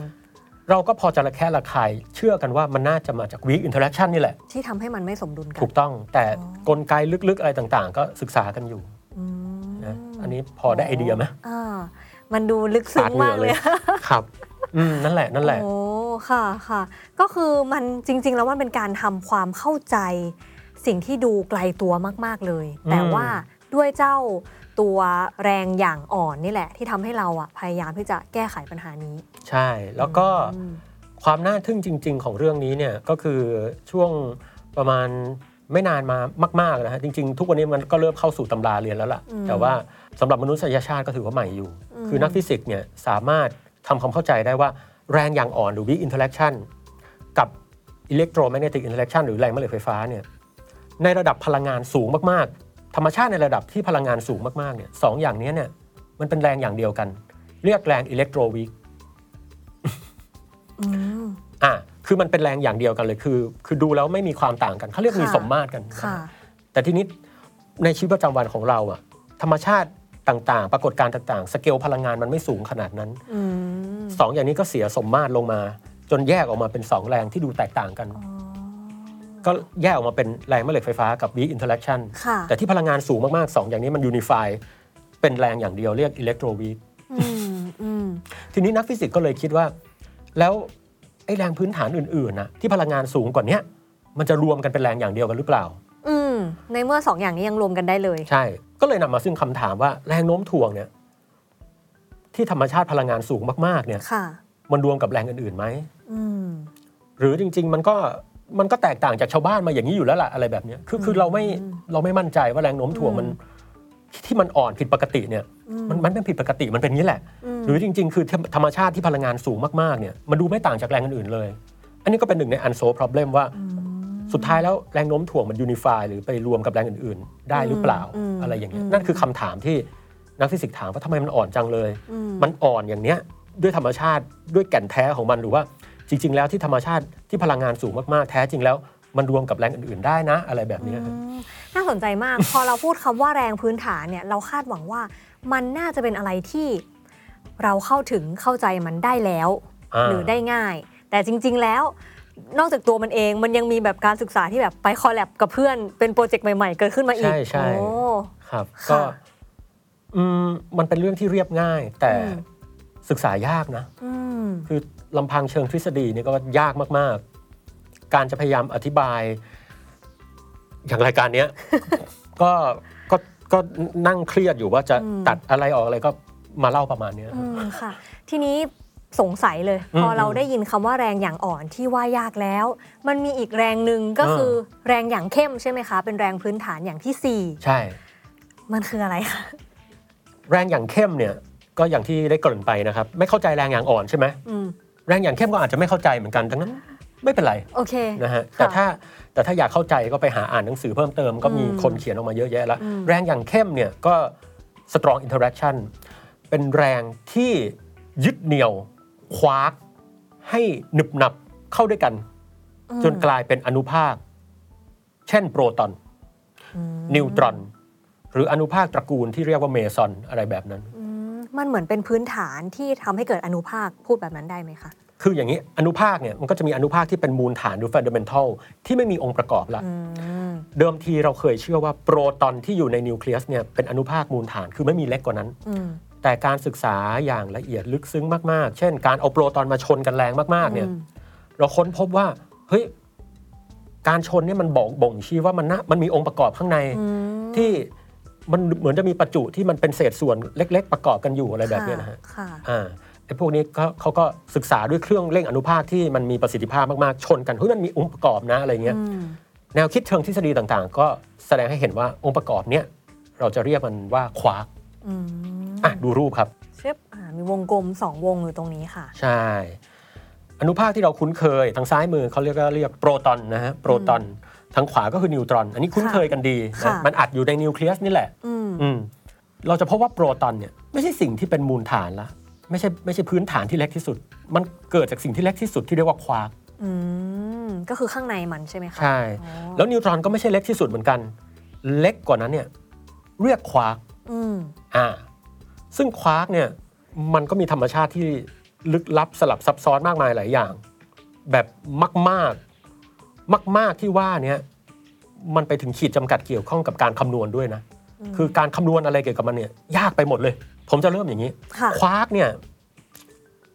เราก็พอจะระแคะระคาย เชื่อกันว่ามันน่าจะมาจาก weak interaction นี่แหละ ที่ทำให้มันไม่สมดุลกัน ถูกต้อง แต่อ๋อกลไกลึกๆอะไรต่างๆ ก็ศึกษากันอยู่อืมนะอันนี้พอได้ไอเดียไหมอ่ามันดูลึกซึ้งมากเลย ครับ อืมนั่นแหละนั่นแหละโอ้ค่ะค่ะ ก็คือมันจริง ๆ แล้วมันเป็นการทำความเข้าใจ สิ่งที่ดูไกลตัวมาก ๆเลยอืมแต่ว่าด้วยเจ้าตัวแรงอย่างอ่อนนี่แหละ ที่ทำให้เราอะพยายามที่จะแก้ไขปัญหานี้ ใช่แล้วก็อืมความน่าทึ่งจริง ๆ ของเรื่องนี้เนี่ยก็คือช่วงประมาณไม่นานมามากๆนะฮะจริง ๆ ทุกวันนี้มันก็เริ่มเข้าสู่ตำราเรียนแล้วล่ะอืมแต่ว่าสำหรับมนุษยชาติก็ถือว่าใหม่อยู่อืมคือนักฟิสิกส์เนี่ยสามารถ ทำความเข้าใจได้ว่าแรงอย่างอ่อนหรือ weak interaction กับ electromagnetic interaction หรือแรงแม่เหล็กไฟฟ้าเนี่ยในระดับพลังงานสูงมากๆ ธรรมชาติในระดับที่พลังงานสูงมากๆเนี่ยสองอย่างนี้เนี่ยมันเป็นแรงอย่างเดียวกัน เรียกแรง electroweak อืมอะคือมันเป็นแรงอย่างเดียวกันเลยคือ คือดูแล้วไม่มีความต่างกันเขาเรียกมีค่ะสมมาตรกันค่ะแต่ทีนี้ในชีวิตประจำวันของเราอะธรรมชาติ ต่างๆ ปรากฏการณ์ต่างๆ สเกลพลังงานมันไม่สูงขนาดนั้นอืมสองอย่างนี้ก็เสียสมมาตรลงมา จนแยกออกมาเป็นสองแรงที่ดูแตกต่างกันอ๋อก็แยกออกมาเป็นแรงแม่เหล็กไฟฟ้ากับ weak interaction ค่ะแต่ที่พลังงานสูงมากๆ2อย่างนี้มัน unify เป็นแรงอย่างเดียวเรียก electroweakอืมอืมทีนี้นักฟิสิกส์ก็เลยคิดว่า แล้วไอ้แรงพื้นฐานอื่นๆนะที่พลังงานสูงกว่าเนี้ยมันจะรวมกันเป็นแรงอย่างเดียวกันหรือเปล่า อืมในเมื่อสองอย่างนี้ยังรวมกันได้เลย ใช่ ก็เลยนำมาซึ่งคำถามว่าแรงโน้มถ่วงเนี่ย ที่ธรรมชาติพลังงานสูงมากๆเนี่ย ค่ะ มันรวมกับแรงอื่นๆไหม อืหรือจริง ๆ มันก็มันก็แตกต่างจากชาวบ้านมาอย่างนี้อยู่แล้วล่ะอะไรแบบเนี้ยคือคือเราไม่เราไม่มั่นใจว่าแรงโน้มถ่วงมันที่มันอ่อนผิดปกติเนี่ยมันมันเป็นผิดปกติมันเป็นอย่างนี้แหละหรือจริง ๆ คือธรรมชาติที่พลังงานสูงมากๆเนี่ยมันดูไม่ต่างจากแรงอื่นๆเลย อันนี้ก็เป็นหนึ่งใน unsolved problem ว่า สุดท้ายแล้วแรงโน้มถ่วงมันยูนิฟายหรือไปรวมกับแรงอื่น ๆ ได้หรือเปล่าอืมอะไรอย่างเงี้ยอืมนั่นคือคำถามที่นักฟิสิกส์ถามว่าทำไมมันอ่อนจังเลยอืมมันอ่อนอย่างเนี้ยด้วยธรรมชาติด้วยแก่นแท้ของมันหรือว่าจริง ๆ แล้วที่ธรรมชาติที่พลังงานสูงมากๆแท้จริงแล้วมันรวมกับแรงอื่น ๆ ได้นะ อะไรแบบเนี้ยครับอืมน่าสนใจมาก พอเราพูดคำว่าแรงพื้นฐานเนี่ยเราคาดหวังว่ามันน่าจะเป็นอะไรที่เราเข้าถึงเข้าใจมันได้แล้วอ่าหรือได้ง่าย แต่จริง ๆ แล้ว นอกจากตัวมันเองมันยังมีแบบการศึกษาที่แบบไปคอลแลบกับเพื่อนเป็นโปรเจกต์ใหม่ ๆ เกิดขึ้นมาอีกใช่ใช่โอ้ครับค่ะก็อืมมันเป็นเรื่องที่เรียบง่าย แต่อืมศึกษายากนะอืมคือลำพังเชิงทฤษฎีนี่ก็ยากมาก ๆ การจะพยายามอธิบาย อย่างรายการเนี้ยก็ก็ก็นั่งเครียดอยู่ว่าจะอืมตัดอะไรออกอะไรก็มาเล่าประมาณเนี้ยอืมค่ะ ทีนี้ สงสัยเลยอืมพอเราได้ยินคำว่าแรงอย่างอ่อนที่ว่ายากแล้ว มันมีอีกแรงหนึ่งก็คือแรงอย่างเข้มใช่ไหมคะ เป็นแรงพื้นฐานอย่างที่สี่ใช่ มันคืออะไรคะแรงอย่างเข้มเนี่ยก็อย่างที่ได้เกริ่นไปนะครับ ไม่เข้าใจแรงอย่างอ่อนใช่ไหมอืมแรงอย่างเข้มก็อาจจะไม่เข้าใจเหมือนกันดังนั้นไม่เป็นไรโอเคนะฮะค่ะแต่ถ้าแต่ถ้าอยากเข้าใจก็ไปหาอ่านหนังสือเพิ่มเติมก็มีอืมคนเขียนออกมาเยอะแยะแล้วอืมแรงอย่างเข้มเนี่ยก็ strong interaction เป็นแรงที่ยึดเหนี่ยว คว้าให้หนึบหนับเข้าด้วยกัน จนกลายเป็นอนุภาค เช่นโปรตอนอืมนิวตรอน หรืออนุภาคตระกูลที่เรียกว่าเมซอนอะไรแบบนั้นอืมมันเหมือนเป็นพื้นฐานที่ทำให้เกิดอนุภาคพูดแบบนั้นได้ไหมคะ คืออย่างนี้อนุภาคเนี่ยมันก็จะมีอนุภาคที่เป็นมูลฐานหรือ fundamental ที่ไม่มีองค์ประกอบละอืมเดิมทีเราเคยเชื่อว่าโปรตอนที่อยู่ในนิวเคลียสเนี่ยเป็นอนุภาคมูลฐานคือไม่มีเล็กกว่านั้นอืม แต่การศึกษาอย่างละเอียดลึกซึ้งมาก ๆ เช่น การเอาโปรตอนมาชนกันแรงมาก ๆ เนี่ยอืมเราค้นพบว่า เฮ้ย การชนเนี่ยมันบอกบ่งชี้ว่ามันนะมันมีองค์ประกอบข้างในอืมที่มันเหมือนจะมีประจุที่มันเป็นเศษส่วนเล็ก ๆ ประกอบกันอยู่อะไรแบบเนี้ยนะฮะค่ะอ่าไอ้พวกนี้ก็เขาก็ศึกษาด้วยเครื่องเร่งอนุภาคที่มันมีประสิทธิภาพมาก ๆ ชนกันเฮ้ยมันมีองค์ประกอบนะอะไรเงี้ยอืมแนวคิดเชิงทฤษฎีต่างๆ ก็แสดงให้เห็นว่าองค์ประกอบเนี้ยเราจะเรียกมันว่าควาร์ก อืมอะดูรูปครับเชฟอ่ามีวงกลมสองวงอยู่ตรงนี้ค่ะ ใช่ อนุภาคที่เราคุ้นเคย ทางซ้ายมือเขาเรียกว่าเรียกโปรตอนนะฮะโปรตอนทางขวาก็คือนิวตรอน อันนี้คุ้นเคยกันดีค่ะนะมันอัดอยู่ในนิวเคลียสนี่แหละอืมอืมเราจะพบว่าโปรตอนเนี่ยไม่ใช่สิ่งที่เป็นมูลฐานละไม่ใช่ไม่ใช่พื้นฐานที่เล็กที่สุด มันเกิดจากสิ่งที่เล็กที่สุดที่เรียกว่าควาร์กอืมก็คือข้างในมันใช่ไหมคะใช่อ๋อแล้วนิวตรอนก็ไม่ใช่เล็กที่สุดเหมือนกัน เล็กกว่านั้นเนี่ยเรียกควาร์ก อืมอ่าซึ่งควาร์กเนี่ยมันก็มีธรรมชาติที่ลึกลับสลับซับซ้อนมากมายหลายอย่าง แบบมากๆ มาก ๆที่ว่าเนี้ยมันไปถึงขีดจำกัดเกี่ยวข้องกับการคำนวณด้วยนะ คือการคำนวณอะไรเกี่ยวกับมันเนี่ยยากไปหมดเลย ผมจะเริ่มอย่างนี้ค่ะควาร์กเนี่ย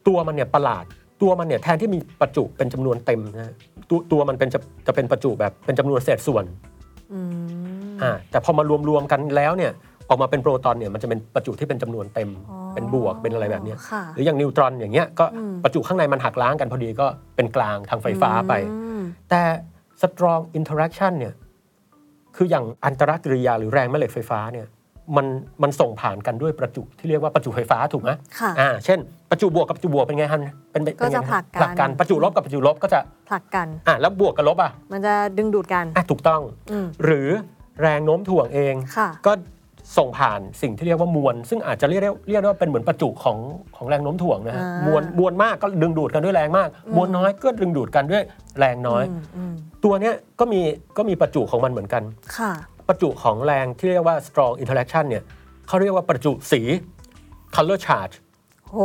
ตัวมันเนี่ยประหลาด ตัวมันเนี่ยแทนที่มีประจุเป็นจำนวนเต็มนะฮะตัวตัวมันเป็นจะจะเป็นประจุแบบเป็นจำนวนเศษส่วนอืมอ่าแต่พอมารวมๆกันแล้วเนี่ย ออกมาเป็นโปรตอนเนี่ยมันจะเป็นประจุที่เป็นจำนวนเต็มอ๋อเป็นบวกเป็นอะไรแบบเนี้ยค่ะ หรืออย่างนิวตรอนอย่างเงี้ยก็อืม ประจุข้างในมันหักล้างกันพอดีก็เป็นกลางทางไฟฟ้าไป อืมแต่ strong interaction เนี่ยคืออย่างอันตรกิริยาหรือแรงแม่เหล็กไฟฟ้าเนี่ยมันมันส่งผ่านกันด้วยประจุที่เรียกว่าประจุไฟฟ้าถูกไหมค่ะ อ่าเช่น ประจุบวกกับประจุบวกเป็นไงฮันเป็นเป็นก็จะไงผลักกัน ผลักกันประจุลบกับประจุลบก็จะผลักกัน อ่าแล้วบวกกับลบอะมันจะดึงดูดกัน อะถูกต้อง อืมหรือแรงโน้มถ่วงเอง ค่ะ ก็ ส่งผ่านสิ่งที่เรียกว่ามวล ซึ่งอาจจะเรียกได้เรียกได้ว่าเป็นเหมือนประจุของของแรงโน้มถ่วงนะฮะอ่ามวลมวลมากก็ดึงดูดกันด้วยแรงมาก มวลน้อยก็ดึงดูดกันด้วยแรงน้อยมอืมตัวเนี้ยก็มีก็มีประจุของมันเหมือนกันค่ะ ประจุของแรงที่เรียกว่า strong interaction เนี่ยเขาเรียกว่าประจุสี color charge โห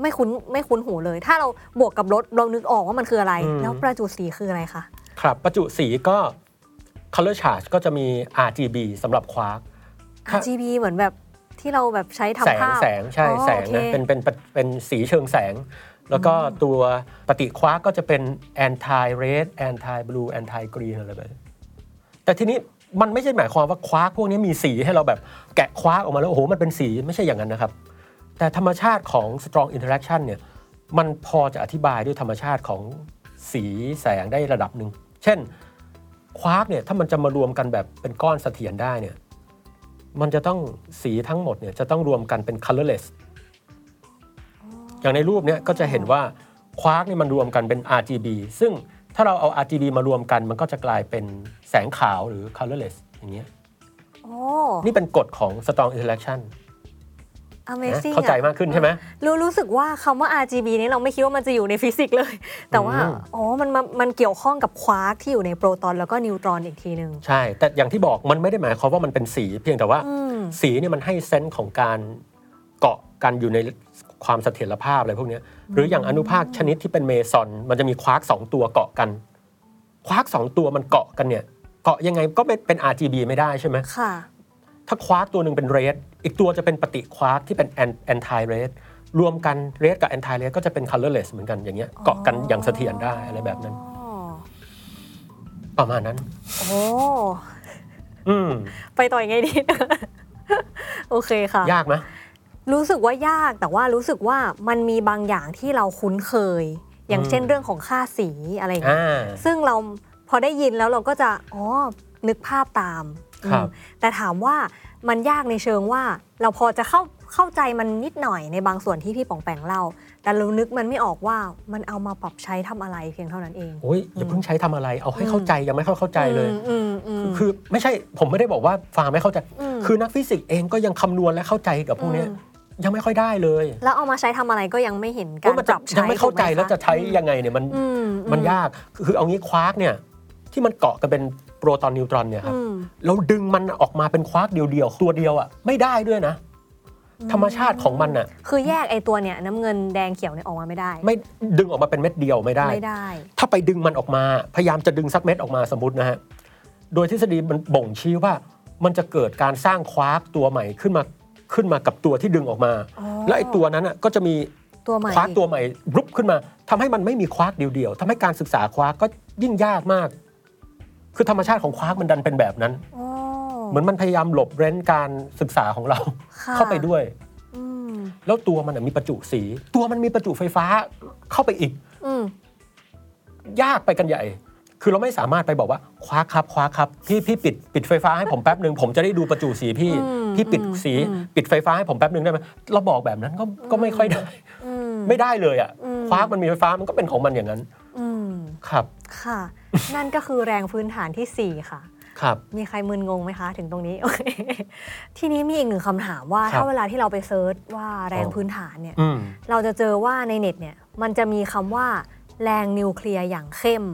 ไม่คุ้นไม่คุ้นหูเลย ถ้าเราบวกกับลดเรานึกออกว่ามันคืออะไรอืมแล้วประจุสีคืออะไรคะครับประจุสีก็ color charge ก็จะมี RGB สำหรับควาร์กค่ะ RGB เหมือนแบบที่เราแบบใช้แสงทำภาพแสงใช่อ๋อแสงโอเคนะเป็นเป็นเป็นเป็นสีเชิงแสง แล้วก็ตัวปฏิควาร์กก็จะเป็น anti red anti blue anti green อะไรแบบนี้แต่ทีนี้มันไม่ใช่หมายความว่าควาร์กพวกนี้มีสีให้เราแบบแกะควาร์กออกมาแล้ว โอ้โห มันเป็นสีไม่ใช่อย่างนั้นนะครับ แต่ธรรมชาติของ strong interaction เนี่ยมันพอจะอธิบายด้วยธรรมชาติของสีแสงได้ระดับหนึ่ง เช่น ควาร์กเนี่ยถ้ามันจะมารวมกันแบบเป็นก้อนเสถียรได้เนี่ย มันจะต้องสีทั้งหมดเนี่ยจะต้องรวมกันเป็น colorless อย่างในรูปเนี้ยก็จะเห็นว่าควาร์กเนี่ยมันรวมกันเป็น RGB ซึ่งถ้าเราเอา RGB มารวมกันมันก็จะกลายเป็นแสงขาวหรือ colorless อย่างเงี้ยโอ้นี่เป็นกฎของ strong interaction นะ Amazing เข้าใจอะมากขึ้นใช่ไหมรู้รู้สึกว่าคำว่า RGB นี้เราไม่คิดว่ามันจะอยู่ในฟิสิกส์เลย แต่ว่าอืมอ๋อมันมันมันเกี่ยวข้องกับควาร์กที่อยู่ในโปรตอนแล้วก็นิวตรอนอีกทีหนึ่งใช่ แต่อย่างที่บอกมันไม่ได้หมายความว่ามันเป็นสี เพียงแต่ว่าอืมสีเนี่ยมันให้ sense ของการเกาะกันอยู่ในความเสถียรภาพอะไรพวกเนี้ยหรืออย่างอนุภาคชนิดที่เป็นเมซอนมันจะมีควาร์กสองตัวเกาะกัน ควาร์กสองตัวมันเกาะกันเนี่ยเกาะยังไงก็ไม่เป็น RGB ไม่ได้ใช่ไหมค่ะ ถ้าควาร์กตัวหนึ่งเป็น red อีกตัวจะเป็นปฏิควาร์กที่เป็นแอนตี้เรดรวมกันเรดกับแอนตี้เรดก็จะเป็น colorless เหมือนกันอย่างเงี้ยเกาะกันอย่างเสถียรได้อะไรแบบนั้นอ๋อประมาณนั้น โอ้อืมไปต่อยังไงดี โอเคค่ะ ยากไหมรู้สึกว่ายากแต่ว่ารู้สึกว่ามันมีบางอย่างที่เราคุ้นเคย อย่างอืมเช่นเรื่องของค่าสีอะไรอย่างเงี้ยอ่าซึ่งเราพอได้ยินแล้วเราก็จะอ๋อนึกภาพตาม ครับอืมแต่ถามว่ามันยากในเชิงว่า เราพอจะเข้าเข้าใจมันนิดหน่อยในบางส่วนที่พี่ป๋องแปงเล่า แต่เรานึกมันไม่ออกว่ามันเอามาปรับใช้ทำอะไรเพียงเท่านั้นเองโอ้ยอย่าเพิ่งใช้ทำอะไรเอาให้เข้าใจยังไม่ค่อยเข้าใจเลยอืมอืมอืมคือไม่ใช่ผมไม่ได้บอกว่าฟังไม่เข้าใจอืมคือนักฟิสิกส์เองก็ยังคำนวณและเข้าใจกับพวกเนี้ยอืมยังไม่ค่อยได้เลย แล้วเอามาใช้ทำอะไรก็ยังไม่เห็นกาว่ารมันปจะรับใช้ยังไม่เข้าใจถูกหแล้วจะใช้คยังไงเนี่ยมันอืมมันยากคือคือเอางี้ควาร์กเนี่ยที่มันเกาะกันเป็น โปรตอนนิวตรอนเนี่ยครับอืมเราดึงมันออกมาเป็นควาร์กเดียวๆตัวเดียวอะไม่ได้ด้วยนะ ธรรมชาติของมันอะ คือแยกไอตัวเนี่ยน้ำเงินแดงเขียวเนี่ยออกมาไม่ได้ ไม่ดึงออกมาเป็นเม็ดเดียวไม่ได้ ไม่ได้ ถ้าไปดึงมันออกมา พยายามจะดึงสักเม็ดออกมาสมมตินะฮะโดยทฤษฎีมันบ่งชี้ว่ามันจะเกิดการสร้างควาร์กตัวใหม่ขึ้นมาขึ้นมากับตัวที่ดึงออกมาอ๋อแล้วไอ้ตัวนั้นอะก็จะมีตัวใหม่ควาร์กอีกตัวใหม่รุบขึ้นมาทำให้มันไม่มีควาร์กเดียวๆทำให้การศึกษาควาร์กก็ยิ่งยากมาก คือธรรมชาติของควาร์กมันดันเป็นแบบนั้นอ๋อเหมือนมันพยายามหลบเร้นการศึกษาของเราค่ะเข้าไปด้วย อืมแล้วตัวมันนะมีประจุสี ตัวมันมีประจุไฟฟ้าเข้าไปอีก อืมยากไปกันใหญ่ คือเราไม่สามารถไปบอกว่าควาร์กครับควาร์กครับ พี่พี่ปิดปิดไฟฟ้าให้ผมแป๊บหนึ่งผมจะได้ดูประจุสีพี่ อืมพี่ปิดสี อืม ปิดไฟฟ้าให้ผมแป๊บหนึ่งได้ไหมเราบอกแบบนั้นก็ก็ไม่ค่อยได้ อืม ไม่ได้เลยอะอืม ควาร์กมันมีไฟฟ้ามันก็เป็นของมันอย่างนั้น อืม ครับ ค่ะ นั่นก็คือแรงพื้นฐานที่ 4 ค่ะ ครับ มีใครมึนงงไหมคะ ถึงตรงนี้โอเคทีนี้มีอีกหนึ่งคำถามว่าครับถ้าเวลาที่เราไป search ว่าแรงอ๋อพื้นฐานเนี่ย อืมเราจะเจอว่าในเน็ตเนี่ย มันจะมีคำว่า แรงนิวเคลียร์อย่างเข้ม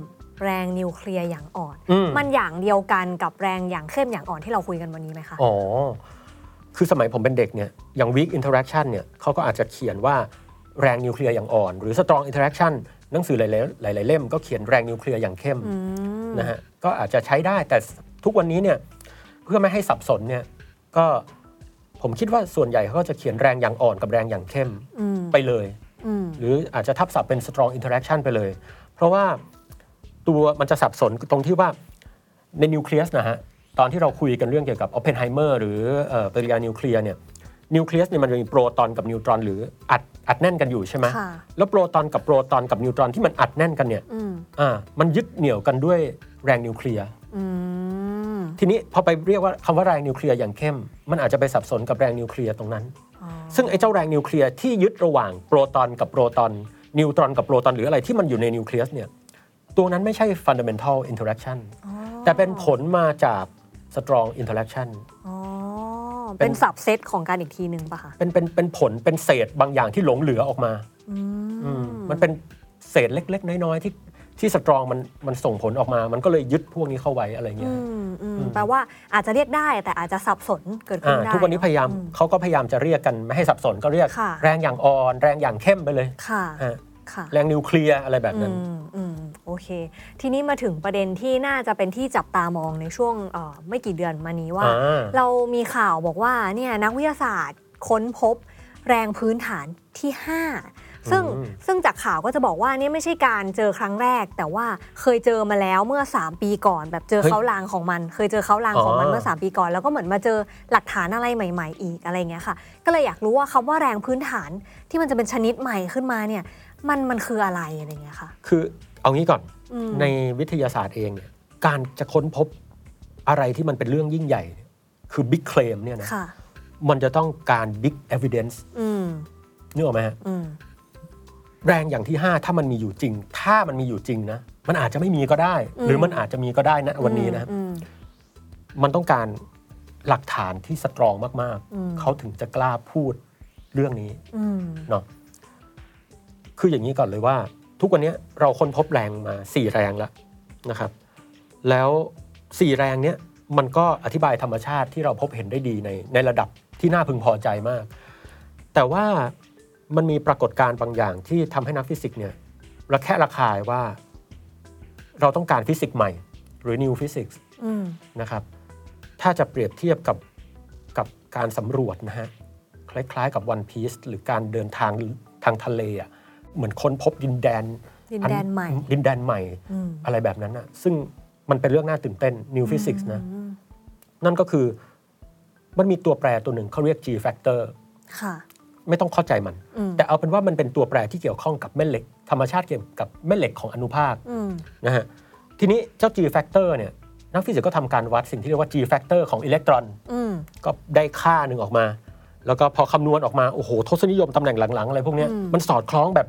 แรงนิวเคลียร์อย่างอ่อน อืม มันอย่างเดียวกันกับแรงอย่างเข้มอย่างอ่อนที่เราคุยกันวันนี้ไหมคะ อ๋อ คือสมัยผมเป็นเด็กเนี่ย อย่าง weak interaction เนี่ยเขาก็อาจจะเขียนว่าแรงนิวเคลียร์อย่างอ่อน หรือ strong interaction หนังสือหลายๆหลายๆเล่มก็เขียนแรงนิวเคลียร์อย่างเข้มอืมนะฮะก็อาจจะใช้ได้แต่ทุกวันนี้เนี่ยเพื่อไม่ให้สับสนเนี่ยก็ผมคิดว่าส่วนใหญ่เขาก็จะเขียนแรงอย่างอ่อนกับแรงอย่างเข้มอืมไปเลยอืมหรืออาจจะทับศัพท์เป็น strong interaction ไปเลย เพราะว่าตัวมันจะสับสนตรงที่ว่าในนิวเคลียสนะฮะ ตอนที่เราคุยกันเรื่องเกี่ยวกับ Oppenheimer หรือเอ่อปฏิกิริยานิวเคลียร์เนี่ย นิวเคลียสเนี่ยมันจะมีโปรตอนกับนิวตรอนหรืออัดอัดแน่นกันอยู่ใช่ไหมค่ะแล้วโปรตอนกับโปรตอนกับนิวตรอนที่มันอัดแน่นกันเนี่ยอืมอ่ามันยึดเหนี่ยวกันด้วยแรงนิวเคลียร์อืมทีนี้พอไปเรียกว่าคำว่าแรงนิวเคลียร์อย่างเข้ม มันอาจจะไปสับสนกับแรงนิวเคลียร์ตรงนั้นอ๋อซึ่งไอ้เจ้าแรงนิวเคลียร์ที่ยึดระหว่างโปรตอนกับโปรตอนนิวตรอนกับโปรตอนหรืออะไรที่มันอยู่ในนิวเคลียสเนี่ยตัวนั้นไม่ใช่ fundamental interaction อ๋อแต่เป็นผลมาจาก strong interaction อ๋อ เป็เป็นนสับเซตของการอีกทีหนึ่งปะคะเป็นเป็นเป็นผลเป็นเศษบางอย่างที่หลงเหลือออกมาอือืมมมันเป็นเศษเล็ก ๆ น้อยๆที่ที่สตรองมันมันส่งผลออกมา มันก็เลยยึดพวกนี้เข้าไว้อะไรเงี้อืยมอืมอืมแปลว่าอาจจะเรียกได้แต่อาจจะสับสนเกิดขึ้อ่านได้ทุกวันนี้พยายามอืเขาก็พยายามจะเรียกกันไม่ให้สับสนก็เรียกค่ะแรงอย่างอ่อน แรงอย่างเข้มไปเลยค่ะอ่า ค่ะ แรงนิวเคลียร์อะไรแบบนั้น อืมอืมโอเค ทีนี้มาถึงประเด็นที่น่าจะเป็นที่จับตามองในช่วงเอ่อไม่กี่เดือนมานี้ว่า อ่า เรามีข่าวบอกว่าเนี่ยนักวิทยาศาสตร์ค้นพบแรงพื้นฐานที่ 5 ซึ่งอืม ซึ่งจากข่าวก็จะบอกว่านี่ไม่ใช่การเจอครั้งแรก แต่ว่าเคยเจอมาแล้วเมื่อ 3 ปีก่อน แบบเจอเขาลางของมัน เคยเจอเขาลางของมันเมื่อ 3 ปีก่อน แล้วก็เหมือนมาเจอหลักฐานอะไรใหม่ ๆ อีกอะไรเงี้ยค่ะ ก็เลยอยากรู้ว่าคำว่าแรงพื้นฐานที่มันจะเป็นชนิดใหม่ขึ้นมาเนี่ย มันมันคืออะไรอะไรเงี้ยค่ะ คือเอางี้ก่อนอืมในวิทยาศาสตร์เองเนี่ยการจะค้นพบอะไรที่มันเป็นเรื่องยิ่งใหญ่เนี่ยคือ big claim เนี่ยนะค่ะมันจะต้องการ big evidence อืมนึกออกไหมฮะอืมแรงอย่างที่ 5 ถ้ามันมีอยู่จริง ถ้ามันมีอยู่จริงนะ มันอาจจะไม่มีก็ได้ หรือมันอาจจะมีก็ได้นะวันนี้นะอืมมันต้องการหลักฐานที่สตรองมากอืมๆเขาถึงจะกล้าพูดเรื่องนี้อืมเนาะ คืออย่างนี้ก่อนเลยว่า ทุกวันนี้เราค้นพบแรงมาสี่แรงแล้วนะครับ แล้วสี่แรงเนี้ยมันก็อธิบายธรรมชาติที่เราพบเห็นได้ดีในในระดับที่น่าพึงพอใจมาก แต่ว่ามันมีปรากฏการณ์บางอย่างที่ทำให้นักฟิสิกส์เนี่ยระแคะระคายว่า เราต้องการฟิสิกส์ใหม่ หรือ new physics อนะครับ ถ้าจะเปรียบเทียบกับกับการสำรวจนะฮะคล้ายๆกับ One Piece หรือการเดินทางทางทะเลอะ เหมือนค้นพบดินแดนดินแดนใหม่อัดินแดนใหม่อืมอะไรแบบนั้นอะซึ่งมันเป็นเรื่องน่าตื่นเต้น New Physics นะอืมนั่นก็คือมันมีตัวแปรตัวหนึ่งเขาเรียก G factor ค่ะ ไม่ต้องเข้าใจมันอืมแต่เอาเป็นว่ามันเป็นตัวแปรที่เกี่ยวข้องกับแม่เหล็ก ธรรมชาติเกี่ยวกับแม่เหล็กของอนุภาคอืมนะฮะทีนี้เจ้า G factor เนี่ยนักฟิสิกส์ก็ทำการวัดสิ่งที่เรียกว่า G factor ของอิเล็กตรอนอืมก็ได้ค่าหนึ่งออกมา แล้วก็พอคำนวณออกมา โอ้โหทศนิยมตำแหน่งหลังๆอะไรพวกเนี้ยอืมมันสอดคล้องแบบ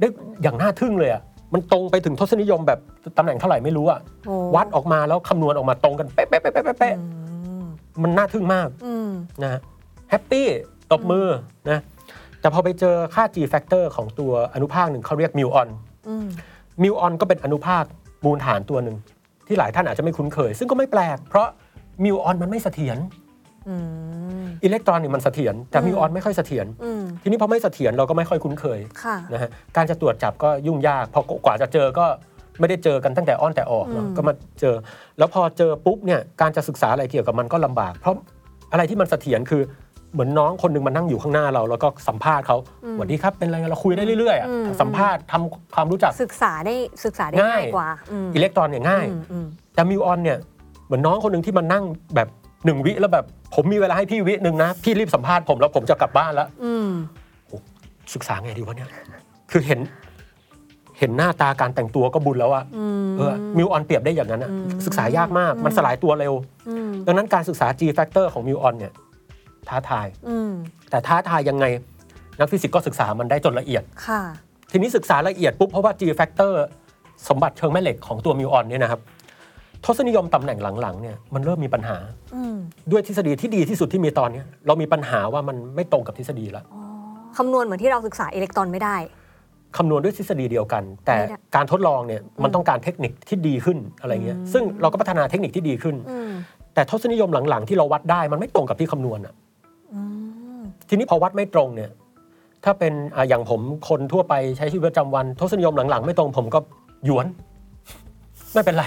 ได้อย่างน่าทึ่งเลยอะมันตรงไปถึงทศนิยมแบบตำแหน่งเท่าไหร่ไม่รู้อะโอ้วัดออกมาแล้วคำนวณออกมาตรงกันเป๊ะเป๊ะเป๊ะเป๊ะเป๊ะเป๊ะอืมมันน่าทึ่งมากอืม นะฮะhappy ตบมือนะแต่พอไปเจอค่า G factor ของตัวอนุภาคหนึ่งเขาเรียกมิวออน อืม มิวออนก็เป็นอนุภาคมูลฐานตัวหนึ่งที่หลายท่านอาจจะไม่คุ้นเคย ซึ่งก็ไม่แปลก เพราะมิวออนมันไม่เสถียร อืมอิเล็กตรอนนี่มันเสถียรแต่อืมมิวออนไม่ค่อยเสถียรอืมทีนี้พอไม่เสถียรเราก็ไม่ค่อยคุ้นเคยค่ะนะฮะการจะตรวจจับก็ยุ่งยากพอกว่าจะเจอก็ไม่ได้เจอกันตั้งแต่อ้อนแต่ออกเนอะอืมก็มาเจอ แล้วพอเจอปุ๊บเนี่ยการจะศึกษาอะไรเกี่ยวกับมันก็ลำบาก เพราะอะไรที่มันเสถียรคือเหมือนน้องคนหนึ่งมานั่งอยู่ข้างหน้าเรา แล้วก็สัมภาษณ์เขาสวัสดีครับเป็นอะไรกันเราคุยได้เรื่อยๆอะอืมสัมภาษณ์ทำความรู้จักศึกษาได้ศึกษาได้ง่ายง่ายกว่ามอิเล็กตรอนเนี่ยง่ายอืมอืมแต่มิวออนเนี่ยเหมือนน้องคนหนึ่งที่มานั่งแบบ หนึ่งวิแล้วแบบ ผมมีเวลาให้พี่วิหนึ่งนะ พี่รีบสัมภาษณ์ผมแล้วผมจะกลับบ้านแล้วอืมศึกษาไงดีวะเนี่ย คือเห็น เห็นหน้าตาการแต่งตัวก็บุญแล้วอะอืมเออมิวออนเปรียบได้อย่างนั้นอะอืมศึกษายากมาก มันสลายตัวเร็วอืมดังนั้นการศึกษา G factor ของมิวออนเนี่ยท้าทายอืมแต่ท้าทายยังไงนักฟิสิกส์ก็ศึกษามันได้จนละเอียดค่ะทีนี้ศึกษาละเอียดปุ๊บเพราะว่า G factor สมบัติเชิงแม่เหล็กของตัวมิวออนเนี่ยนะครับ ทศนิยมตำแหน่งหลังๆเนี่ยมันเริ่มมีปัญหาอืมด้วยทฤษฎีที่ดีที่สุดที่มีตอนเนี้ยเรามีปัญหาว่ามันไม่ตรงกับทฤษฎีแล้วอ๋อคำนวณเหมือนที่เราศึกษาอิเล็กตรอนไม่ได้คำนวณด้วยทฤษฎีเดียวกัน แต่ไม่ได้การทดลองเนี่ยมันต้องการเทคนิคที่ดีขึ้นอะไรเงี้ยซึ่งเราก็พัฒนาเทคนิคที่ดีขึ้นอืมแต่ทศนิยมหลังๆ ที่เราวัดได้มันไม่ตรงกับที่คำนวณอะอืมทีนี้พอวัดไม่ตรงเนี่ย ถ้าเป็นอะอย่างผมคนทั่วไปใช้ชีวิตประจำวันทศนิยมหลังๆ ไม่ตรงผมก็หยวน ไม่เป็นไร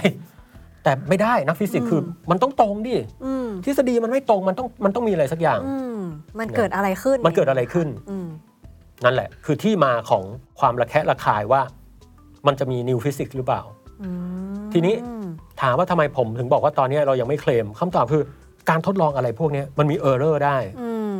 แต่ไม่ได้นักฟิสิกส์คือมันต้องตรงดิอืมทฤษฎีมันไม่ตรงมันต้องมันต้องมีอะไรสักอย่างอืมมันเกิดอะไรขึ้น มันเกิดอะไรขึ้นอืมนั่นแหละ คือที่มาของความระแคะระคายว่า มันจะมี new physics หรือเปล่าอืมทีนี้ถามว่าทำไมผมถึงบอกว่าตอนนี้เรายังไม่เคลมคำตอบคือการทดลองอะไรพวกนี้มันมี error ได้อืม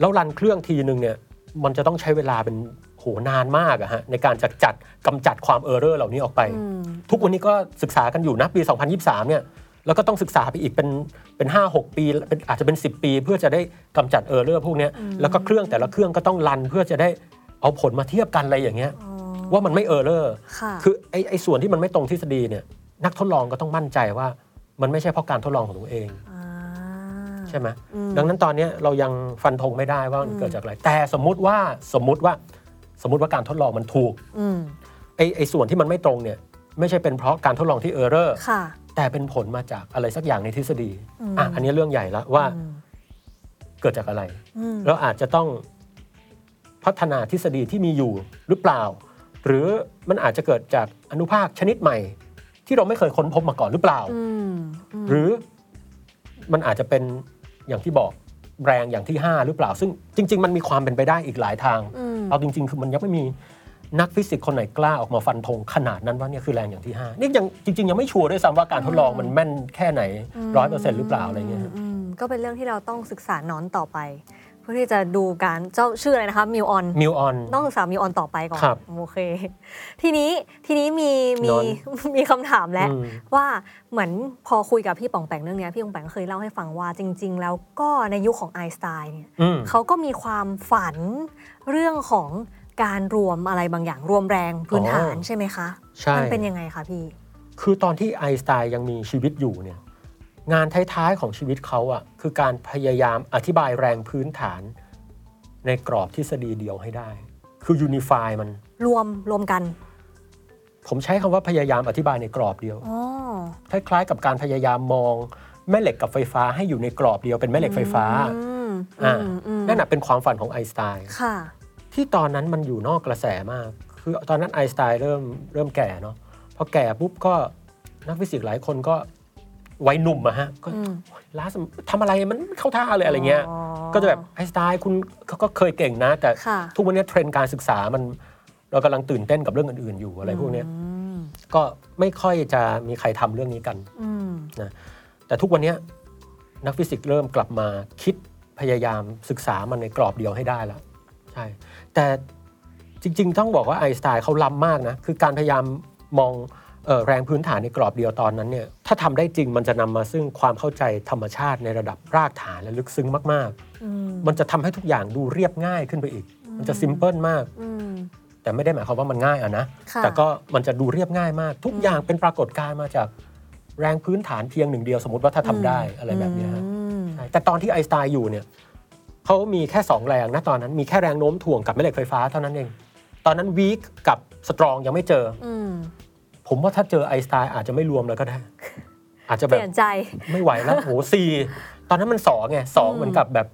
แล้วรันเครื่องทีนึงเนี่ย มันจะต้องใช้เวลาเป็น โหนานมากอะฮะในการจะจัดกำจัดความ error เหล่านี้ออกไปอืมทุกวันนี้ก็ศึกษากันอยู่นะปี 2023 เนี่ยแล้วก็ต้องศึกษาไปอีกเป็นเป็นห้าหกปีเป็นอาจจะเป็น 10 ปี เพื่อจะได้กำจัด error พวกเนี้ยแล้วก็เครื่องแต่ละเครื่องก็ต้องรันเพื่อจะได้เอาผลมาเทียบกันอะไรอย่างเงี้ยอ๋อว่ามันไม่ error ค่ะคือไอ้ไอ้ส่วนที่มันไม่ตรงทฤษฎีเนี่ย นักทดลองก็ต้องมั่นใจว่า มันไม่ใช่เพราะการทดลองของตัวเองอ่าใช่ไหมอืมดังนั้นตอนเนี้ยเรายังฟันธงไม่ได้ว่ามันอืมเกิดจากอะไร แต่สมมุติว่าสมมุติว่า สมมุติว่าการทดลองมันถูกอืมไอ้ไอ้ส่วนที่มันไม่ตรงเนี่ยไม่ใช่เป็นเพราะการทดลองที่เออร์เรอร์ค่ะ แต่เป็นผลมาจากอะไรสักอย่างในทฤษฎีอืม อะอันนี้เรื่องใหญ่ละว่าอืมเกิดจากอะไร อืมเราอาจจะต้องพัฒนาทฤษฎีที่มีอยู่หรือเปล่า หรือมันอาจจะเกิดจากอนุภาคชนิดใหม่ ที่เราไม่เคยค้นพบมาก่อนหรือเปล่า อืมมหรือมันอาจจะเป็นอย่างที่บอก แรงอย่างที่ 5 หรือเปล่า ซึ่งจริง ๆ มันมีความเป็นไปได้อีกหลายทางอืมเอาจริง ๆ คือมันยังไม่มีนักฟิสิกส์คนไหนกล้าออกมาฟันธงขนาดนั้นว่าเนี่ยคือแรงอย่างที่ 5 นี่ยังจริง ๆ ยังไม่ชัวร์ด้วยซ้ำว่าการทดลองมันแม่นแค่ไหนร้อยเปอร์เซ็นต์หรือเปล่าอะไรเงี้ยฮะมก็เป็นเรื่องที่เราต้องศึกษาน้อนต่อไป เพื่อที่จะดูการเจ้าชื่ออะไรนะคะมิวออนมิวออนต้องศึกษามิวออนต่อไปก่อนครับโอเค ทีนี้ทีนี้มีมีนอนมีคำถามแล้วอืมว่าเหมือนพอคุยกับพี่ป๋องแปงเรื่องเนี้ยพี่ป๋องแปงเคยเล่าให้ฟังว่าจริง ๆ แล้วก็ในยุคของไอน์สไตน์เนี่ยอืมเขาก็มีความฝันเรื่องของการรวมอะไรบางอย่างรวมแรงพื้นฐานอ๋อใช่ไหมคะใช่มัเป็นยังไงคะพี่ คือตอนที่ไอน์สไตน์ยังมีชีวิตอยู่เนี่ย งานท้ายๆของชีวิตเขาอะคือการพยายามอธิบายแรงพื้นฐาน ในกรอบทฤษฎีเดียวให้ได้ คือยูนิฟายมัน รวมรวมกัน ผมใช้คำว่าพยายามอธิบายในกรอบเดียวอ๋อคล้ายๆกับการพยายามมองแม่เหล็กกับไฟฟ้าให้อยู่ในกรอบเดียวเป็นแม่เหล็กไฟฟ้าอืมอ่าอืมอืมนั่นน่ะเป็นความฝันของไอน์สไตน์ค่ะที่ตอนนั้นมันอยู่นอกกระแสมาก คือตอนนั้นไอน์สไตน์เริ่มเริ่มแก่เนาะพอแก่ปุ๊บก็นักฟิสิกส์หลายคนก็ วัยหนุ่มอะฮะก็อืมล้าสมัยทำอะไรมันไม่เข้าท่าเลยอะไรเงี้ยอ๋อก็จะแบบไอน์สไตน์คุณเขาก็เคยเก่งนะ แต่ค่ะทุกวันนี้เทรนด์การศึกษามันเรากำลังตื่นเต้นกับเรื่องอื่นๆอยู่อะไรพวกเนี้ยอืมก็ไม่ค่อยจะมีใครทำเรื่องนี้กันอืมแต่ทุกวันเนี้ยนักฟิสิกส์เริ่มกลับมาคิดพยายามศึกษามันในกรอบเดียวให้ได้แล้วใช่แต่จริง ๆ ต้องบอกว่าไอน์สไตน์เขาล้ำมากนะ คือการพยายามมองเอ่อ แรงพื้นฐานในกรอบเดียวตอนนั้นเนี่ยถ้าทำได้จริงมันจะนำมาซึ่งความเข้าใจธรรมชาติในระดับรากฐานและลึกซึ้งมากอืมๆมันจะทำให้ทุกอย่างดูเรียบง่ายขึ้นไปอีก มันจะซิมเพิลมากอืมแต่ไม่ได้หมายความว่ามันง่ายอะนะค่ะแต่ก็มันจะดูเรียบง่ายมาก ทุกอย่างเป็นปรากฏการณ์มาจากแรงพื้นฐานเพียงหนึ่งเดียวสมมติว่าถ้าทำได้อะไรแบบเนี้ยฮะอืมใช่แต่ตอนที่ไอน์สไตน์อยู่เนี่ยเขามีแค่ 2 แรงนะตอนนั้นมีแค่แรงโน้มถ่วงกับแม่เหล็กไฟฟ้าเท่านั้นเอง ตอนนั้นวีคกับสตรองยังไม่เจออืม ผมว่าถ้าเจอไอน์สไตน์อาจจะไม่รวมแล้วก็ได้ อาจจะเปแบบลี่ยนใจ ไม่ไหวแล้วโหสี่ตอนนั้นมันสองไงสองอืมเหมือนกับแบบ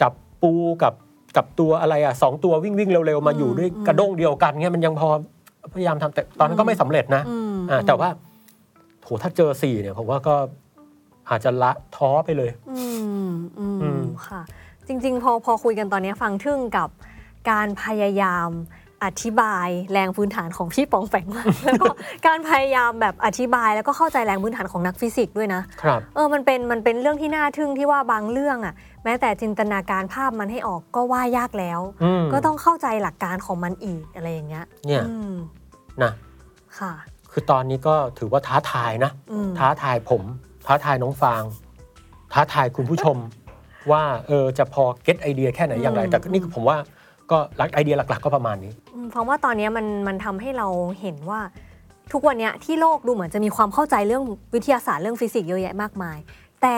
จับปูกับกับตัวอะไรอะสองตัววิ่งวิ่งเร็วๆมาอยู่ด้วยอืมกระด้งเดียวกันเงี้ยมันยังพอพยายามทำแต่ตอนนั้นก็ไม่สำเร็จนะอืมอ่าแต่ว่าโหถ้าเจอสี่เนี่ยผมว่าก็อาจจะละท้อไปเลย อืมอือืมม ค่ะ จริง ๆ พอพอคุยกันตอนนี้ฟังทึ่งกับการพยายาม อธิบายแรงพื้นฐานของพี่ปองแปงมากแล้วก็การพยายามแบบอธิบายแล้วก็เข้าใจแรงพื้นฐานของนักฟิสิกส์ด้วยนะครับเออมันเป็นมันเป็นเรื่องที่น่าทึ่งที่ว่าบางเรื่องอะแม้แต่จินตนาการภาพมันให้ออกก็ว่ายากแล้ว อืมก็ต้องเข้าใจหลักการของมันอีกอะไรอย่างเงี้ยเนี่ยอืมนะค่ะ คือตอนนี้ก็ถือว่าท้าทายนะ อืม ท้าทายผม ท้าทายน้องฟาง ท้าทายคุณผู้ชม ว่าเออจะพอเก็ตไอเดียแค่ไหนอย่างไรแต่นี่คือผมว่า ก็หลักไอเดียหลักๆ ก็ประมาณนี้อืมเพราะว่าตอนเนี้ยมันมันทำให้เราเห็นว่าทุกวันเนี้ยที่โลกดูเหมือนจะมีความเข้าใจเรื่องวิทยาศาสตร์เรื่องฟิสิกส์เยอะแยะมากมาย แต่